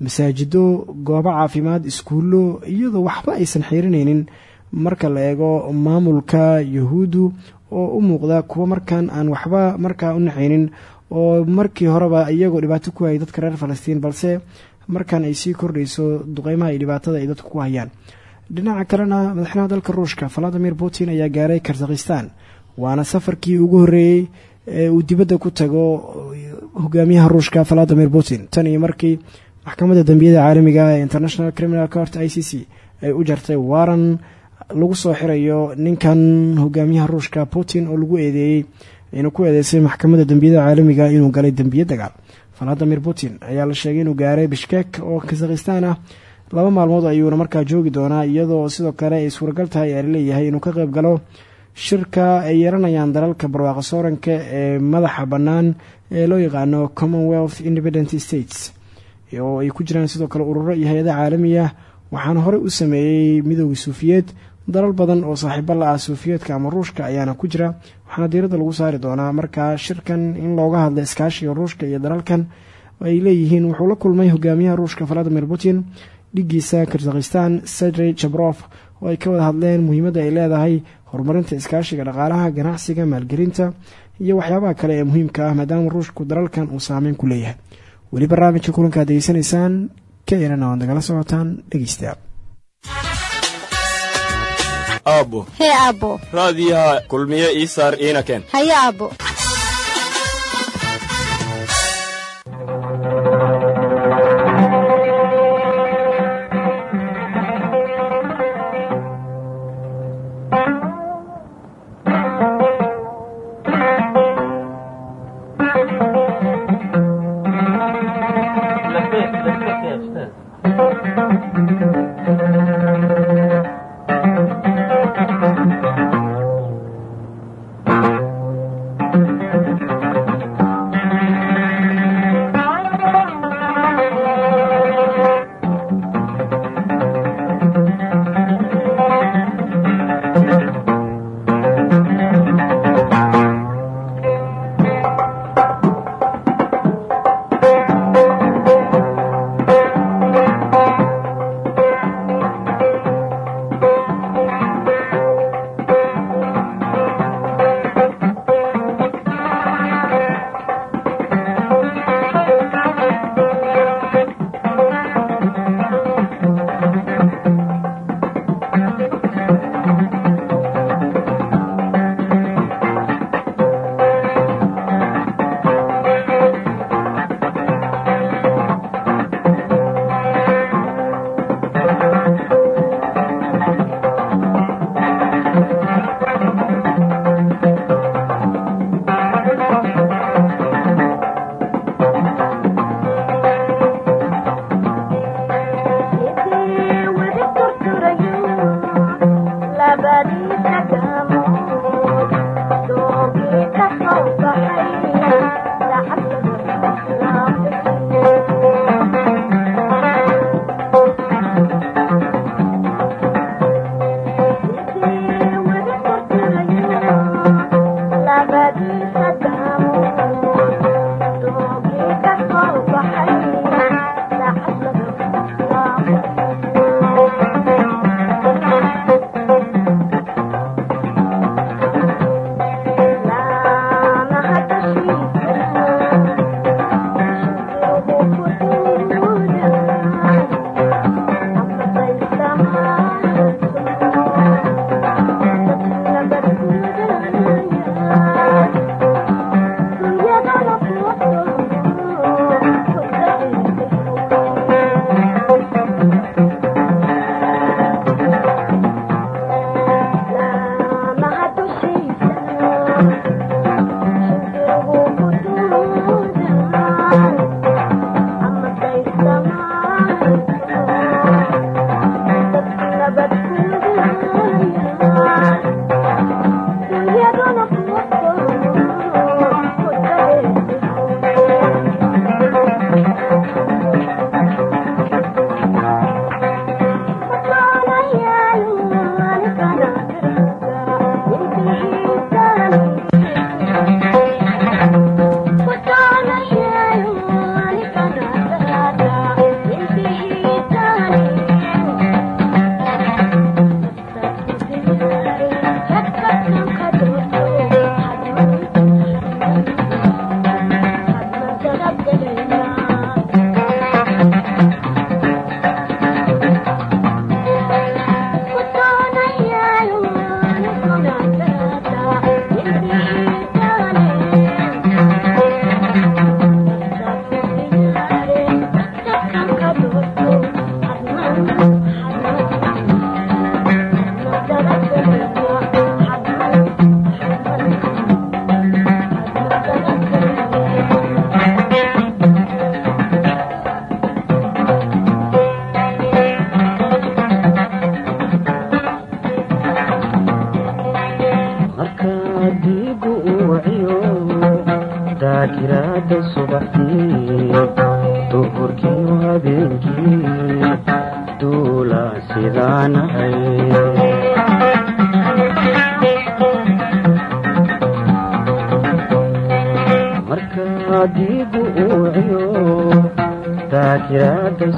masaajido goobo caafimaad iskuullo iyadoo waxba aysan xiirinaynin marka la eego maamulka yahuuddu oo u muuqda kuwo markan aan waxba markaa u naxaynin oo markii horeba iyagoo dhibaato ku hayay dadka reer falastiin balse markan ay sii kordhayso duqeymaha iyo dhibaatada ay dadku ku hayaan. Dhinaca kalena madaxweynaha dalka ruushka valadimir putin ayaa gaaray kazakhistan waana safarkii ugu horreeyey ee uu dibadda ku tago hogaamiyaha ruushka valadimir putin. Tan iyo markii maxkamadda dembiyada caalamiga ee international criminal court i c c ay u jartay waaran lagu soo xirayo ninkan hogaamiyaha ruushka putin oo lagu eedeeyey inuu ku eedeysay maxkamadda dembiyada caalamiga inuu galay dembiye dagaal. Valadimir putin ayaa la sheegay inuu gaaray bishkek oo kazakhistan ah. Laba maalmood ayuuna markaa joogi doonaa iyadoo sidoo kale ay suuragal tahay aala leeyahay inuu ka qayb galo shirka ay yeeranayaan dalalka barwaaqa sooranka ee madaxa bannaan ee loo yaqaano commonwealth independent states. Oo ay ku jiraan sidoo kale ururo iyo hay'ada caalami ah waxaana horey u sameeyey midooda suufiyeed dalal badan oo saaxiibo la ah suufiyeedka ama ruushka ayaana ku jira. Waxaana diiradda lagu saari doonaa markaa shirkan in looga hadla iskaashiga ruushka iyo dalalkan ay leeyihiin. Wuxuu la kulmay hogaamiyaha ruushka valadimir putin dhigiisa kazakhistan sergey jabrof oo ay ka wada hadleen muhiimadda ay leedahay horumarinta iskaashiga dhaqaalaha ganacsiga maalgelinta iyo waxyaabaha kale ee muhiimka ah maadaama ruushku dalalkan uu saameyn ku leeyahay. Weli barnaamijka kulanka ad degeysanaysaan ka erana waad socotaan dhegeysta aabbo hee aabbo raadiyaha kulmiye ii saar iina keen haye aabbo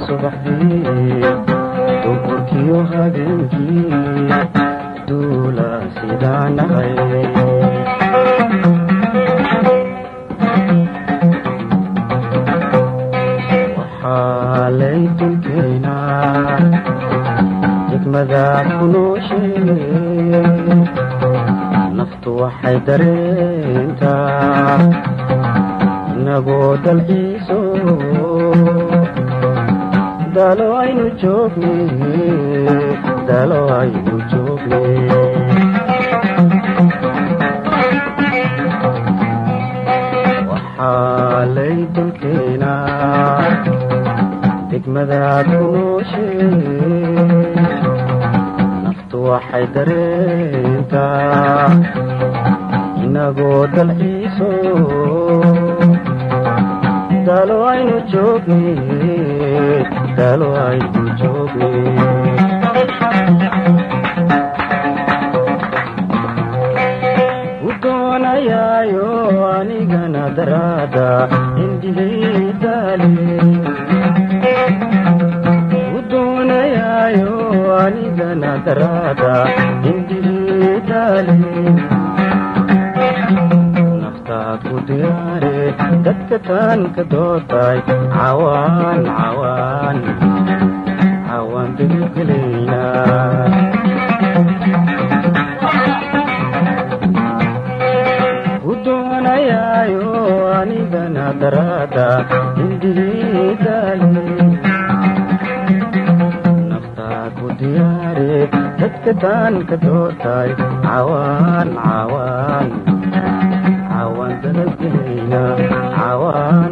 subax waxay dareen naftaad ku diyaare dadka taanka doodaay cawaan cawaan. Cawaan degegelaynaa ku doonayaayo anigana daraada indigii daali dadka daanka dootaay caawaan caawaan caawaan dalabgahayna caawaan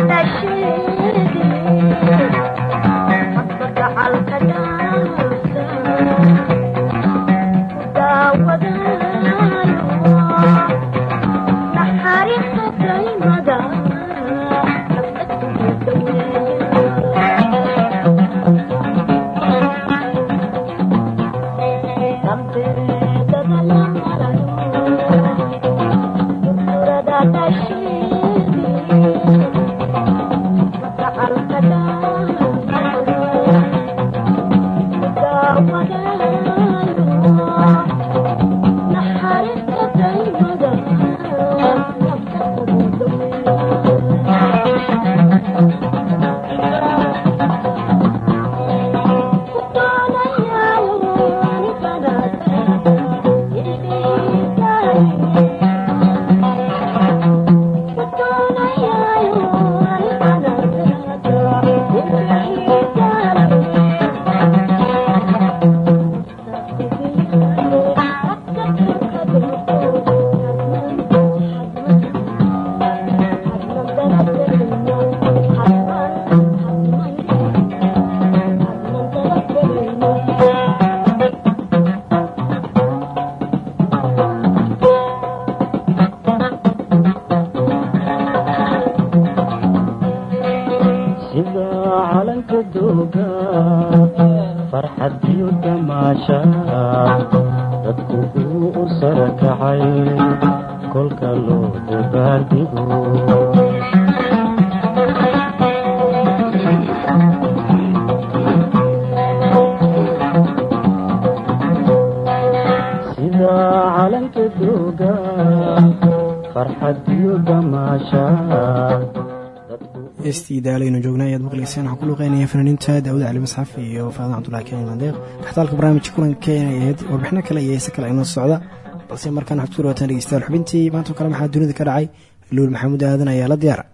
Akash heestii daalaynu joognaa ayaad maqlayseen waxaan ku luuqeynaya fanaaniinta daawud cali masxaf iyo faadan cabdulahi keen mandeeq dhaxtaalka barnaamijka kulanka inay ahayd warbixino kale iyo heese kale inoo socda balse markaan waxaad ku dhawaataan dhegeystayaal xubintii maantao kale maxaa dunida ka dhacay luul maxamuud aadan ayaa la diyaara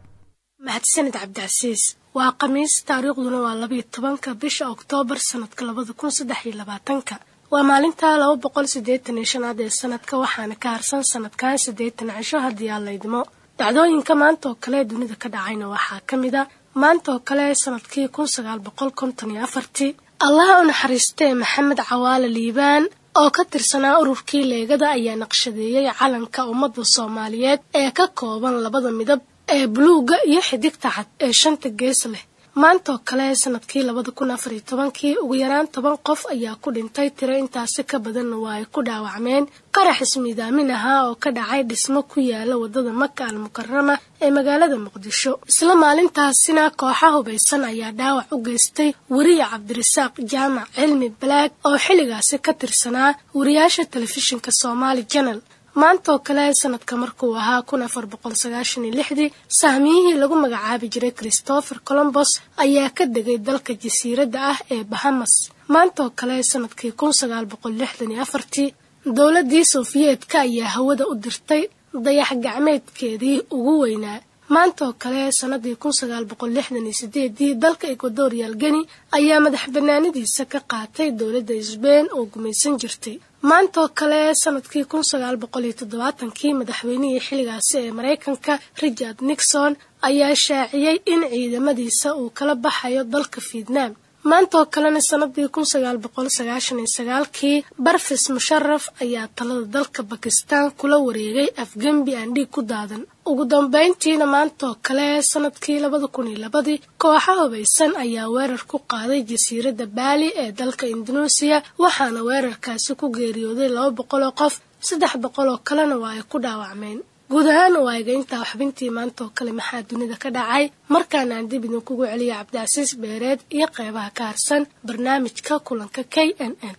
mahadsanid cabdicasiis waa khamiis taariikhduna waa labayo tobanka bisha oktoobar sanadka labada kun saddex iyo labaatanka waa maalinta laba boqol siddeetan iyo shanaad ee sanadka waxaana ka harsan sanadkan siddeetan cisho haddii aan laydmo dhacdooyinka maanta oo kale dunida ka dhacayna waxaa ka mid a maanta oo kale sannadkii kun sagaal boqol konton iyo afartii allaha u naxariistee maxamed cawaale liibaan oo ka tirsanaa ururkii leegada ayaa naqshadeeyey calanka ummadda soomaaliyeed ee ka kooban labada midab ee buluugga iyo xidigta cad ee shanta gees leh maanta oo kale sannadkii labada kun afar iyo tobankii ugu yaraan toban qof ayaa ku dhintay tiro intaasi ka badanna waa ay ku dhaawacmeen. Qarax ismiidaamin ahaa oo ka dhacay dhismo ku yaalla waddada maka al mukarama ee magaalada muqdisho. Isla maalintaasina kooxa hubaysan ayaa dhaawac u geystay weriye cabdirasaaq jaamac cilmi balaag oo xilligaasi ka tirsanaa wariyaasha telefishinka soomaali janal maanta oo kale sanadka markuu ahaa kun afar boqol sagaashan iyo lixdii sahmiyihii lagu magacaabi jiray christopher colombos ayaa ka degay dalka jasiiradda ah ee bahamas. Maanta oo kale sannadkii kun sagaal boqol lixdan iyo afartii dowladdii sofiyeetka ayaa hawada u dirtay dayax gacmeedkeedii ugu weynaa maanta oo kale sanadii kun sagaal boqol lixdan iyo sideedii dalka ecuadorial geni ayaa madax banaanidiisa ka qaatay dowladda sbein oo gumaysan jirtay. Maanta oo kale sannadkii kun sagaal boqol iyo toddobaatankii madaxweynihii xilligaasi ee maraykanka richard nixon ayaa shaaciyey in ciidamadiisa uu kala baxayo dalka vietnam maanta oo kalena sanadii kun sagaal boqol sagaashan iyo sagaalkii barfis musharaf ayaa talada dalka bakistan kula wareegay afgembi aan dhiig ku daadan. Ugu dambeyntiina maanta oo kale sannadkii labada kun iyo labadii kooxa hubaysan ayaa weerar ku qaaday jasiiradda baali ee dalka induneesiya waxaana weerarkaasi ku geeriyooday laba boqol oo qof saddex boqol oo kalena waa ay ku dhaawacmeen guud ahaan waaga intaa xubintii maanta oo kale maxaa dunida ka dhacay? Markaana aan dib idinkugu celiya cabdicasiis beereed iyo qeybaha ka harsan barnaamijka kulanka k n n.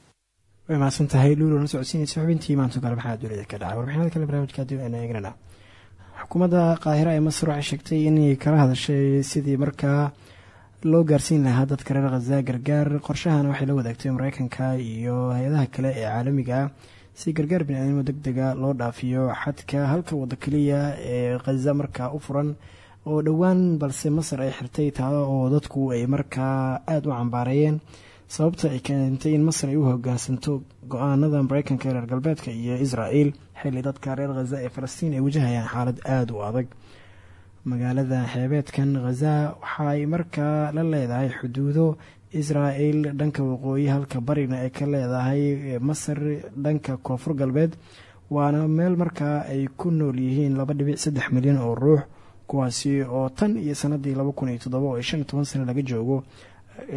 Way mahadsan tahay luulo la socodsiinaysa xubintii maantao kale maxaa dunida ka dhacay? Warbixinada kale barnaamijka aynu eegnana. Xukuumadda qaahira ee masar waxay sheegtay inay kala hadashay sidii markaa loo gaarsiin lahaa dadka reer khaza gargaar. Qorshahana waxay la wadaagtay mareykanka iyo hay'adaha kale ee caalamiga ah si gargaar bini-aadnimo deg dega loo dhaafiyo xadka halka waddo keliya ee khaza markaa u furan oo dhowaan balse masar ay xirtay taa oo dadku ay markaa aada u cambaareeyeen sababta ay keentay in masar ay u hogaansanto go'aanada mareykanka ee reer galbeedka iyo israel xilli dadka reer khaza ee falastiin ay wajahayaan xaalad aada u adag. Magaalada xeebeedkan khaza waxa ay markaa la leedahay xuduudo israel dhanka waqooyi halka barina ay ka leedahay masar dhanka koonfur galbeed waana meel markaa ay ku nool yihiin laba dhibic saddex milyan oo ruux kuwaasi oo tan iyo sanadii laba kun iyo toddoba oo shan iyo toban sano laga joogo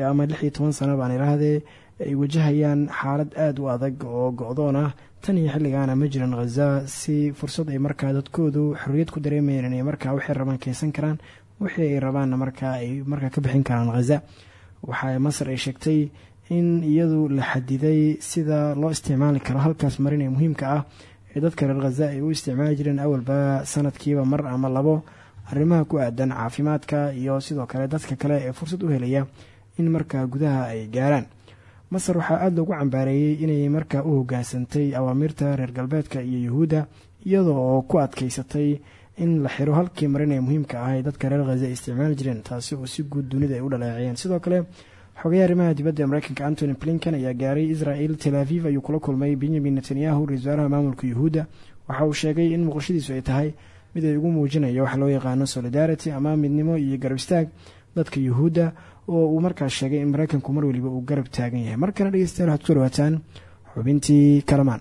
ama lix iyo toban sano baan idhaahdee ay wajahayaan xaalad aada u adag oo go-doon ah. Tan iyo xilligaana ma jiran khaza si fursad ay markaa dadkoodu xorriyad ku dareemayeen inay markaa waxay rabaan keensan karaan wixii ay rabaanna markaa ay markaa ka bixin karaan khaza waxaa masar ay sheegtay in iyadu la xadiday sida loo isticmaali karo. Halkaas marin ee muhiimka ah ee dadka reer khaza ay u isticmaali jireen awalba sanadkiiba mar ama labo. Arrimaha ku aadan caafimaadka iyo sidoo kale dadka kale ee fursad u helaya in markaa gudaha ay gaaraan. Masar waxaa aada loogu cambaareeyey inay markaa u hogaansantay awaamiirta reer galbeedka iyo yuhuudda iyadoo oo ku adkeysatay in la xiro halkii marin ee muhiimka ah ee dadka reer khaza ay isticmaali jireen taasi oo si guud dunida ay u dhaleeceeyeen sidoo kale xogayaha arrimaha dibadda ee mareykanka antony blinken ayaa gaaray israel tel aviv ayuu kula kulmay benyamin netanyahu ra'isul wasaaraha maamulka yuhuudda. Waxa uu sheegay in muuqashadiisu ay tahay mid ay ugu muujinayo waxa loo yaqaano solidarity ama midnimo iyo garab istaag. Dadka yuhuudda oo uu markaas sheegay in mareykanku mar weliba uu garab taagan yahay. Markana dhegeystayaal waxaad ku dhawaataan xubintii kalamaan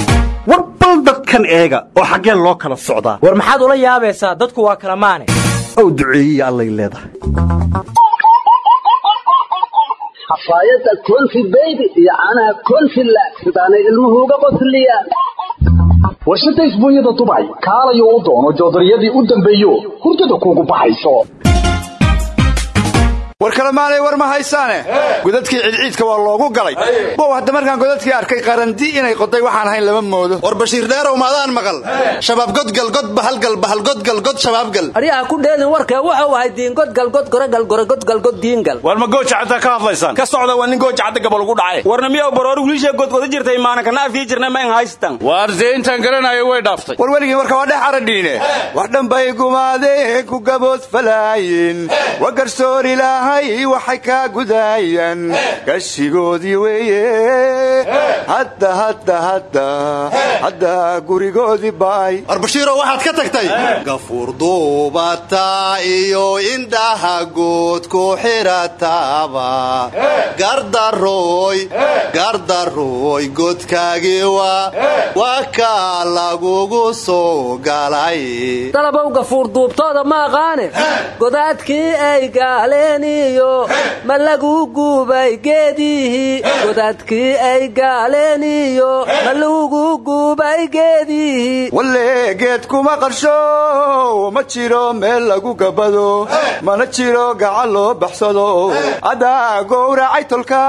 war bal dadkan eega oo xaggeen loo kala socdaa. War maxaad ula yaabaysaa? Dadku waa kala maane. Ow duceeyiya allay leedahay. Xafaayadda konfi beybi iyo caanaha konfi la sidaanay ilmuhu uga qosliyaan warshada isbuunyada dubay kaalayo u doono joodariyadii u dambeeyo hurdada kuugu baxayso war kale maalay war ma haysaane? Godadkii cidciidka waa loogu galay. Bow hadda markaan godadkii arkay qarandi inay qoday waxaan ahayn lama moodo. War bashiir dheerow maadaan maqal. Shabaab godgal god bahalgal bahalgodgal god shabaabgal aryaha ku dheelin warka wuxuu ahay diingodgal god goragal goragodgal god diingal war ma gooja cadda ka hadlaysaan ka socda waa nin gooja cadda gabal ugu dhacay. Warna miyaw baroori wiilshee godgoda jirtay maana kana afii jirna ma in haystan waar dee intaan garanayo way dhaaftay. War weligii warka waa dhex aradhiine wax dhanbay gumaadeen ku gabood falaayin wa garsoor ilaahay waxay kaa gudaayaan gashigoodii weeye. Hadda hadda hadda. Hadda gurigoodii baay. War bashiirow waxaad ka tagtay? Gafuur duubata iyo indhaha guud ku xirataaba gardarooy gardarooy godkaagii waa waa kaa lagugu soo galay. Dalabow gafuur duubtooda ma aqaane? Godaadkii ay gaaleen iyo ma lagu guubay geedihii godaadkii ay gaaleen iyo ma lagu guubay geedihii walle geed kuma qarsho ma jiro meel lagu gabado mana jiro gacan loo baxsado. Haddaa gowracay tolka.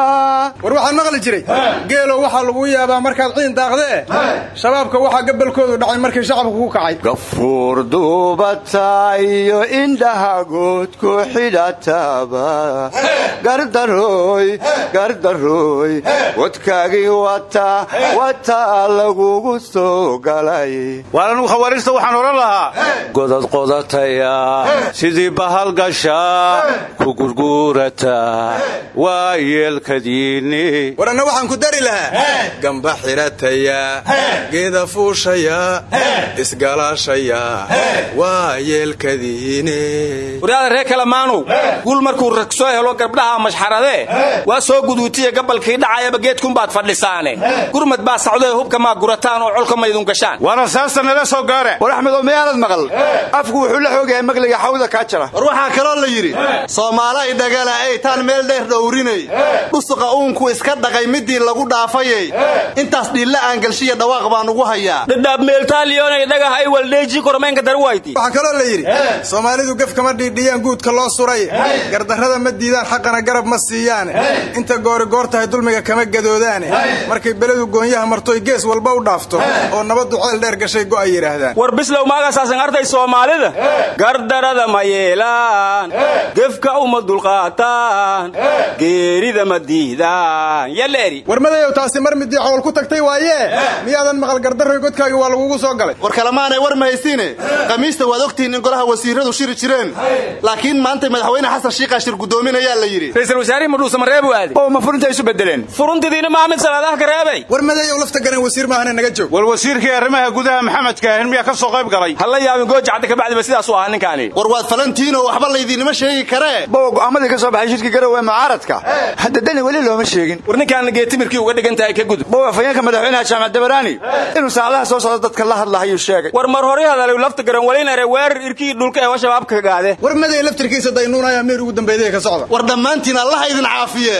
War waxaan maqli jiray. Geelo waxaa lagu yaabaa markaad ciin daaqdee shabaabka waxaa gabalkoodu dhacay markii shacabku ku kacay. Gafuur duubata iyo indhaha guud ku xidhataba gardarooy wadkaagii wata wata lagugu soo galay waar anugu khawaariista waxaan odhan lahaa. Godad qodataya sidii bahal gasha ku gurguurata waa yeelkadiinni war anna waxaan ku dari lahaa. Gamba xirataya geeda fuushaya isgalaashaya waa yeelkadiine waryaada reer kalamaanow guul markuu rag soo helo gabdhaha mashxaradee waa soo guduutiya gabalkii dhacayaba geedkunbaad fadhisaane gurmad baa sacdoe hubka maa gurataan oo colka maydun gashaan. Waana saasta nala soo gaare. War axmedow miyaanad maqal. Afku wuxuu la xoogayahay magliga xawda kaa jara war waxaa kaloo la yidhi soomaalay dhagala aytaan meel dheer dhowrinay. Dhusuqa uunku iska dhaqay midii lagu dhaafayey intaas dhiilla aan galshiya dhawaaq baan ugu hayaa. Dhadhaab meeltaaliyonay dhagaha ay waldheeji kormaynka darwayti waxaa kaloo la yidhi soomaalidu gef kama dhiidhiyaan guudka loo suray gardarrada ma diidaan xaqana garab ma siiyaane inta goori goor tahay dulmiga kama gadoodaane markay beledu goonyaha martoy gees walba u dhaafto oo nabaddu ceel dheer gashay go'ay yidhaahdaan war bislow maagaasasan artay soomaalida? Gardarada ma yeelaan gefka uma dulqaataan geerida ma diidaan. Yaleeri war madayow taasi mar midii xool ku tagtay waaye? Miyaadan maqal gardarroy godkaagii waa lagugu soo galay. War kalemaanay war mahaysiine khamiista waad ogtihiin in golaha wasiiradu shiri jireen. Laakiin maanta madaxweyne xasan shiikaa shir guddoominayaa la yidhi. Ra'iisul wasaarihii madhuuse mareebu aaday oo ma furinta isu bedeleen furuntidiina maamed salaadaha ka reebay. War madayow lafta garan wasiir maahane naga joog. War wasiirkii arrimaha gudaha maxamedka ahin miyaa ka soo qayb galay. Halla yaabin gooja cadda kabacdiba sidaasuu ahaa ninkaani. War waad falantiinoo waxba laydinima sheegi karee bowa go'aamadii ka soo baxay shirki garowe mucaaradka. Hadda dani weli looma sheegin. War ninkaana geetimirkii uga dhigan tahay ka gudub. Bowa afhayeenka madaxweynaha jaamac dabaraani inuu saacadaha soo socda dadka la hadlahayuu sheegay. War mar hore hadalay lafta garan walinare weerar irkii dhulka ee shabaabka gaade war maday laftirkiisa daynuunaya meer ugu dambeeyay ka socda. War dhammaantiin allaha idin caafiye.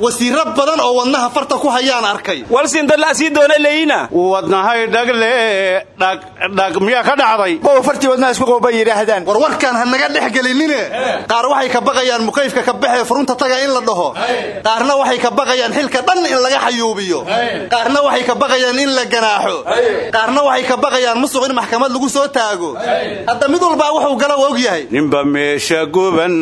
Wasiiro badan oo wadnaha farta ku hayaan arkay. Walsin dad la sii doona leeyina. Wadnahay dhagle dhag dhag miyaa ka dhacday? Bowa fartii wadnaha isku qooba yidhaahdaan. War warkaan ha naga dhex gelinine. Qaar waxay ka baqayaan mukayfka ka baxee furunta taga in la dhaho. Qaarna waxay ka baqayaan xilka dhan in laga xayuubiyo. Qaarna waxay ka baqayaan in la ganaaxo. Qaarna waxay ka baqayaan musuq in maxkamad lagu soo taago. Hadda mid walbaa wuxuu gala og yahay. Ninba meesha guban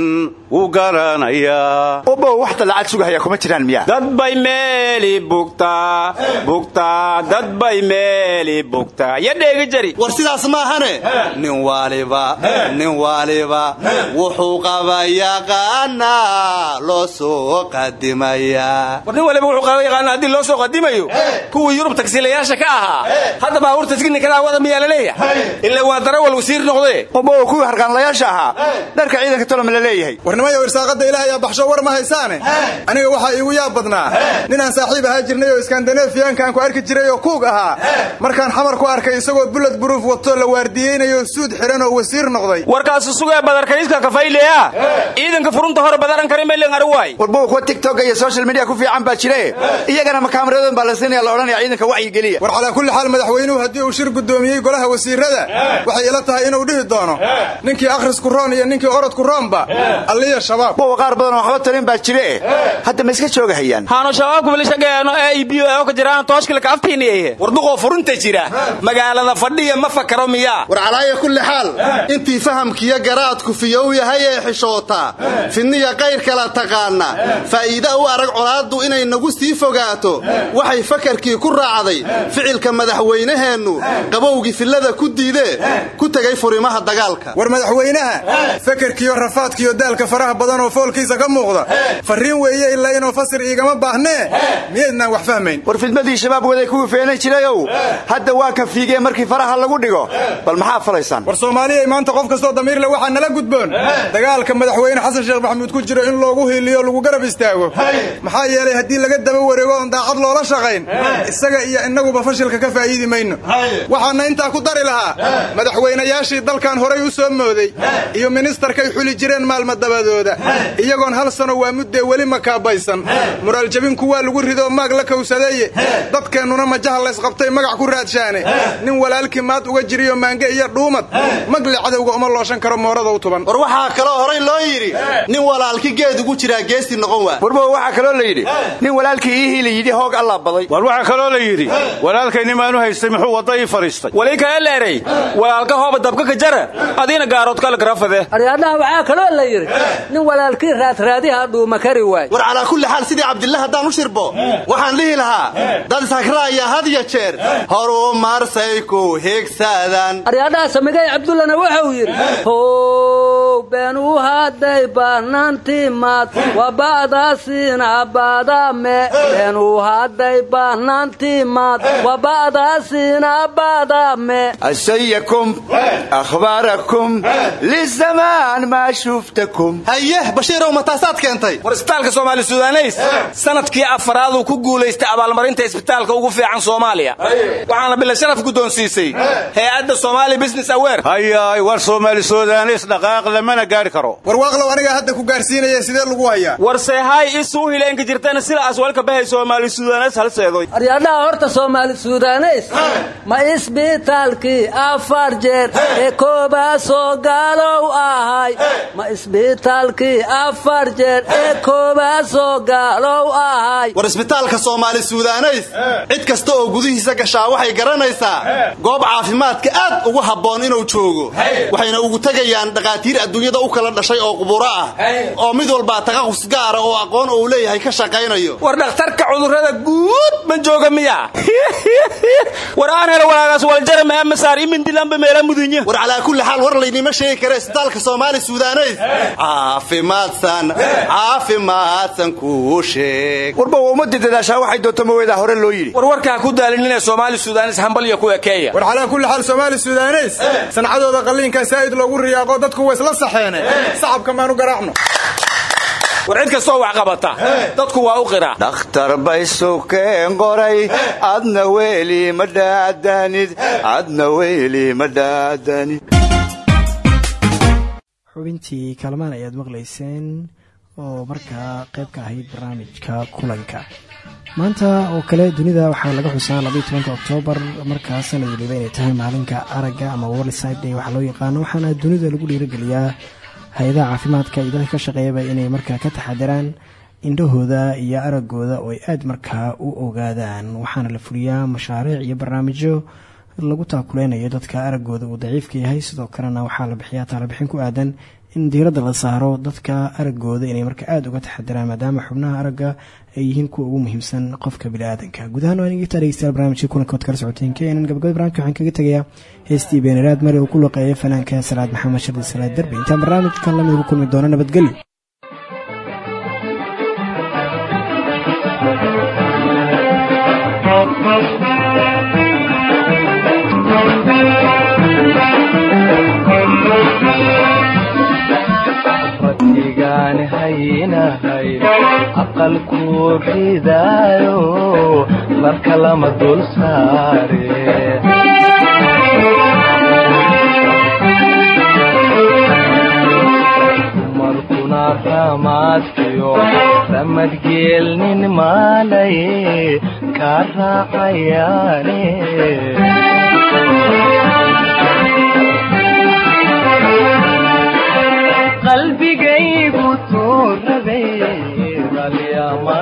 wuu garanayaa obow waxta lacag sugahay hayaa kuma jiraan miyaa? Dad bay meeli bugtaa bugtaa dad bay meeli bugtaa dheegi jari. War sidaas maahane nin waaliba nin waaliba wuxuu qaba yaqaanaa loo soo qadimayaa war nin waliba wuxuu qaba yaqaana haddii loo soo qadimayo. Kuwii yurub tagsiilayaasha ka ahaa. Hadda baabuurta tiknikadaa wada miyaa la leeyahay. Ila waa darawal wasiir noqdee. Obo kuwii harqaanlayaasha ahaa dharka ciidanka toloma la leeyahay warnimayo irsaaqadda ilaah baxsho war ma haysaane? Aniga waxaa iigu yaab badnaa. Ninaan saaxiib ahaa jirnay oo iskandanefiyaanka aan ku arki jiray oo kuug ahaa markaan xamar ku arkay isagoo bullet buruuf wato la waardiyeynayo suud xihan oo wasiir noqday. Warkaasu sugee badarkaniiska kafayleya ciidanka furunta hore badaran kari melen ari waay warbow kuwa tiktok iyo social media ku fiican baa jire iyagana makaamiradoon baa la siinaya la odhanaya ciidanka wacyigeliya war calaa kulli xaal madaxweynuhu haddii uu shir guddoomiyey golaha wasiirada waxay ila tahay inuu dhihi doono. Ninkii akhrisku roon iyo ninkii orodku roonba bowa qaar badan oo waxba talin baa jire. Hadda ma iska joogahayaan. Haano shabaabku bilishageeno ee iibiyo ee ka jiraan tooshkilka aftiiniye warduqoo furunta jira. Magaalada fadhiya ma fakaro miyaa. War calaaya kulli xaal. Intii fahamkiyo garaadku fiyow yahay ee xishootaa fidniya qayr kala taqaana. Faa'iida u arag colaaddu inay nagu sii fogaato. Waxay fakarkii ku raacday ficilka madaxweynaheennu. Qabowgii fillada ku diidee. Ku tegay furimaha dagaalka. War madaxweynaha fakarkiyo rafaadkiyo daalka faraha badan oo foolkiisa ka muuqda. Farriin weeye ilaa inuu fasir iigama baahnee. Miyaydnaan wax fahmayn? War fidmadii shabaab waday kuwii feenay jirayow hadda waa ka fiigee markii faraha lagu dhigo. Bal maxaa falaysaan? War soomaaliyay maanta qof kastoo damiirle waxaa nala gudboon. Dagaalka madaxweyne xasan sheekh maxamuud ku jiro in loogu hiiliyo lagu garab istaago. Maxaa yeelay haddii laga daba wareego oon daacad loola shaqayn isaga iyo innaguba fashilka ka faa'iidi mayno. Waxaana intaa ku dari lahaa madaxweynayaashii dalkan horay u soo mooday iyo ministarkay xuli jireen maalma dabadooda iyagoon hal sano waa muddee weli makaabaysan muraaljabinku waa lagu ridoo maag la kowsadeeye dadkeennuna majaha laysqabtay magac ku raadshaane. Nin walaalkii maad uga jiriyo maange iyo dhuumad magle cadowga uma looshan karo moorada u tuban. War waxaa kaloo horay loo yidhi nin walaalki geed ugu jiraa geesti noqon waa. Warbo waxaa kaloo la yidhi nin walaalkii ii hiili yidhi hoog allaa baday. War waxaa kaloo la yidhi walaalkay nimaanu haystay muxuu wadda ii fadhiistay? Wali kale leeray walaalka hooba dabka ka jara adiina gaarood kale garafade aryaadhaha waxaa kaloo la yidhi nin walaalkii raadraadiha dhuuma kari waay war calaa kulli xaal sidii cabdillah haddaan u shirbo waxaan dhihi lahaa dad ishagraaya had ya jeer horuu maarsay ku higsaadaan aryaadhaha samigay cabdullana wuxuu yidhi how beenuu hadday baanaantimaad waba'daasiina baadame beenuu hadday baanaantimaad waba'daasiina baadame asayakum akhbaarakum lizamaan maa shuftakum haye bashiirow ma taasaad keentay. War isbitaalka soomaali sudaneys sannadkii afaraaduu ku guulaystay abaalmarinta isbitaalka ugu fiican soomaaliya. Waxaana bila sharaf guddoonsiisay hay'adda somaali business awer hayaay war soomaali sudaneys dhaqaaq lamana gaari karo. War waaqlow anigaa hadda ku gaarsiinaya sidee lagu hayaa? War seehaay isuu hileenka jirtana sidaas walka bahay soomaali sudaneys hal seedoy. Aryaadhaha horta soomaali sudaneys ma isbitaalkii afar jeer ee koobaasoo gaalow ahay ma isbitaalkii afar jeer ee koobaasoo gaalow ahay. War isbitaalka soomaali sudaneys cid kasta oo gudihiisa gashaa waxay garanaysaa goob caafimaadka aad ugu habboon inuu joogo. Waxayna ugu tegayaan dhakhaatiir adduunyada u kala dhashay oo quburo ah. Oo mid walbaa taqaqus gaara oo aqoon uu leeyahay ka shaqaynayo. War dhakhtarka cudurrada guud ma jooga miya? War aan helo walaagaas waljara maamasaar imindilanba meela mudunyo war calaa kulli xaal war laynima sheegi kara isbitaalka soomaali sudaneys caafimaadsan kuu sheeg. Warba waa ummadii dadaashaa waxay doonto maweedaa hore loo yidhi. War warkaa ku daalinina soomaali sudanes hambalya ku ekeeya war calaa kulli xaal soomaali sudaneys sancadooda qalliinkaa saa'id loogu riyaaqo dadku way isla saxeene. Sacabka maanu garaacno. War cid kastoo wax qabata. Dadku waa u qiraa. Dhakhtar bay sukeen qoray adna weeli ma dhaadanid adna weeli ma dhaadanid xubintii kaalmaan ayaad maqlayseen oo markaa qayb ka ahayd barnaamijka kulanka. Maanta oo kale dunida waxaa laga xusaa labaiy tobanka oktoobar markaa sanad waliba inay tahay maalinka aragga ama worlside day waxaa loo yaqaano waxaana dunida lagu dhiirogeliyaa hay'adaha caafimaadka iyo dadka ka shaqeeyaba inay markaa ka taxadiraan indhahooda iyo araggooda oo ay aada markaa u ogaadaan. Waxaana la fuliyaa mashaariic iyo barnaamijyo lagu taakuleynayo dadka araggooda uu daciifka yahay. Sidoo kalena waxaa la bixiyaa taalabixin ku aadan in diiradda la saaro dadka araggooda inay marka aada uga taxadiraan maadaama xubnaha aragga ay yihiin kuwa ugu muhiimsan qofka bini-aadanka gudahaan waa inagita dhegeystayaal barnaamijkii kulanka od kala socoteen keenan gabagabada barnamijka waxaan kaga tegayaa heestii beenaraad mari uu ku loqeeyay fanaanka salaad maxamed shardi salaad derbi intaan barnaamijkan la mid ugu kulmi doono nabadgelyo rabbigaan haynahay aqalku ridaayo marka lama dul saare. Dumarkuna ramaadkiyo ramadgeelnin maalay kaa raacayaane tuurabay qalyama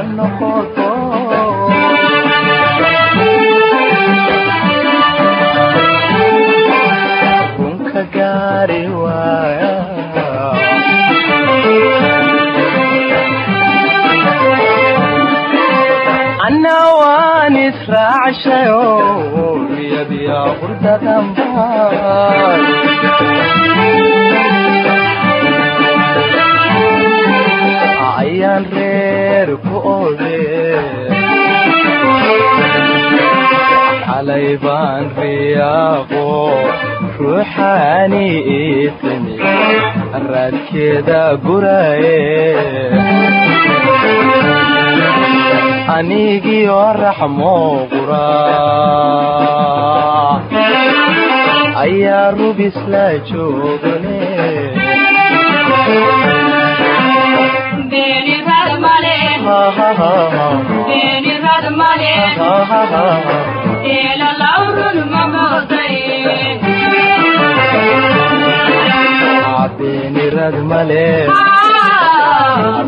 reer ku ode xalay baan riyaaqo ruuxaani iitimi raadkeeda guraye. Anigiyo raxmo qura ayaa rubisla joogane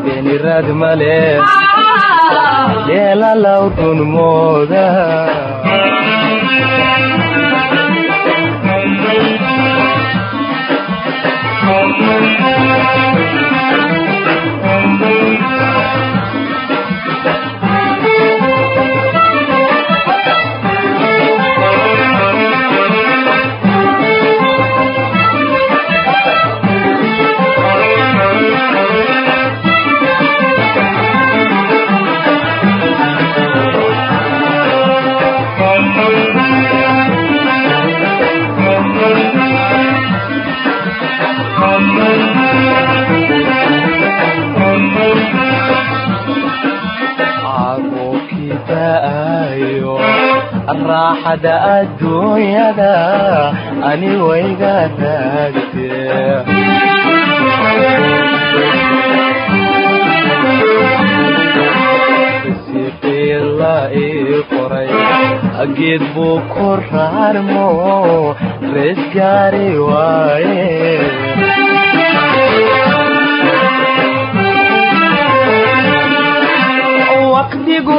beenirad male raaxada adduunyada ani wayga qoray geed buu ku raarmo rees gaari waaye waqtigu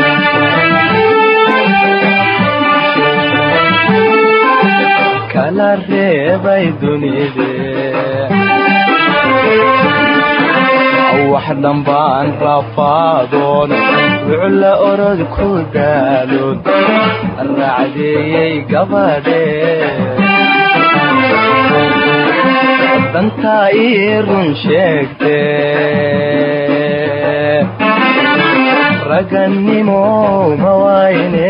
reebay dunide wax dhambaan rafaadoon wucla orod ku daaloon raacdeeyey gabadhe. Dantaa ii run sheegte ragannimo ma wayne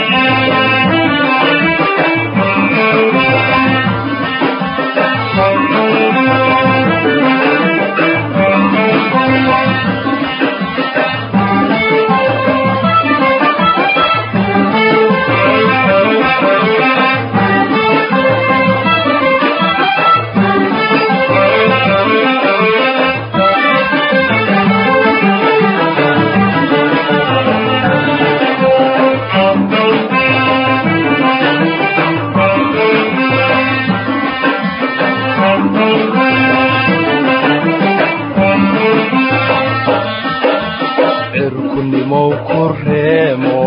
ku reemo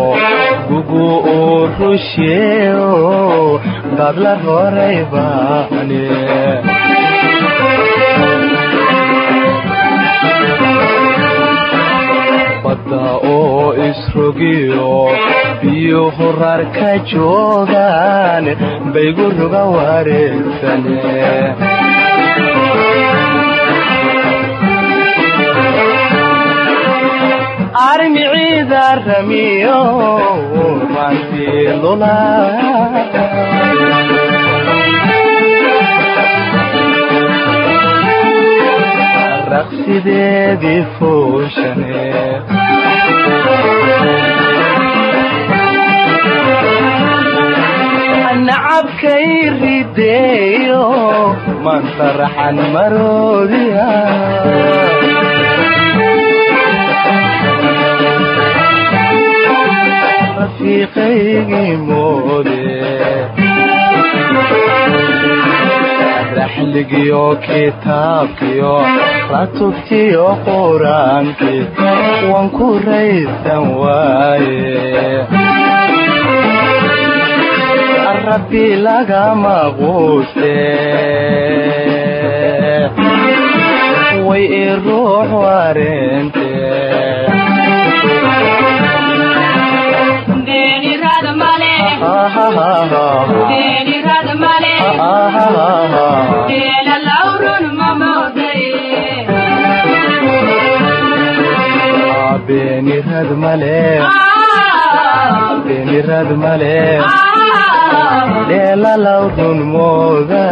gugu uu rusheeo dadla horay baane badda oo isrogiyo biyo horar ka joogaan baygu ruga wareegsane armiciida ramiyo rantilula raqsideedii fooshane nacabkay rideeyo mansaraxan maroodiya rafiiqaygii moode raxligiyo kitaabkiyo ratubtiyo qur'aankii waan ku raysan waaye rabbi lagama quuste way i ruux beenirad male beenirad male dheelalaw run mooda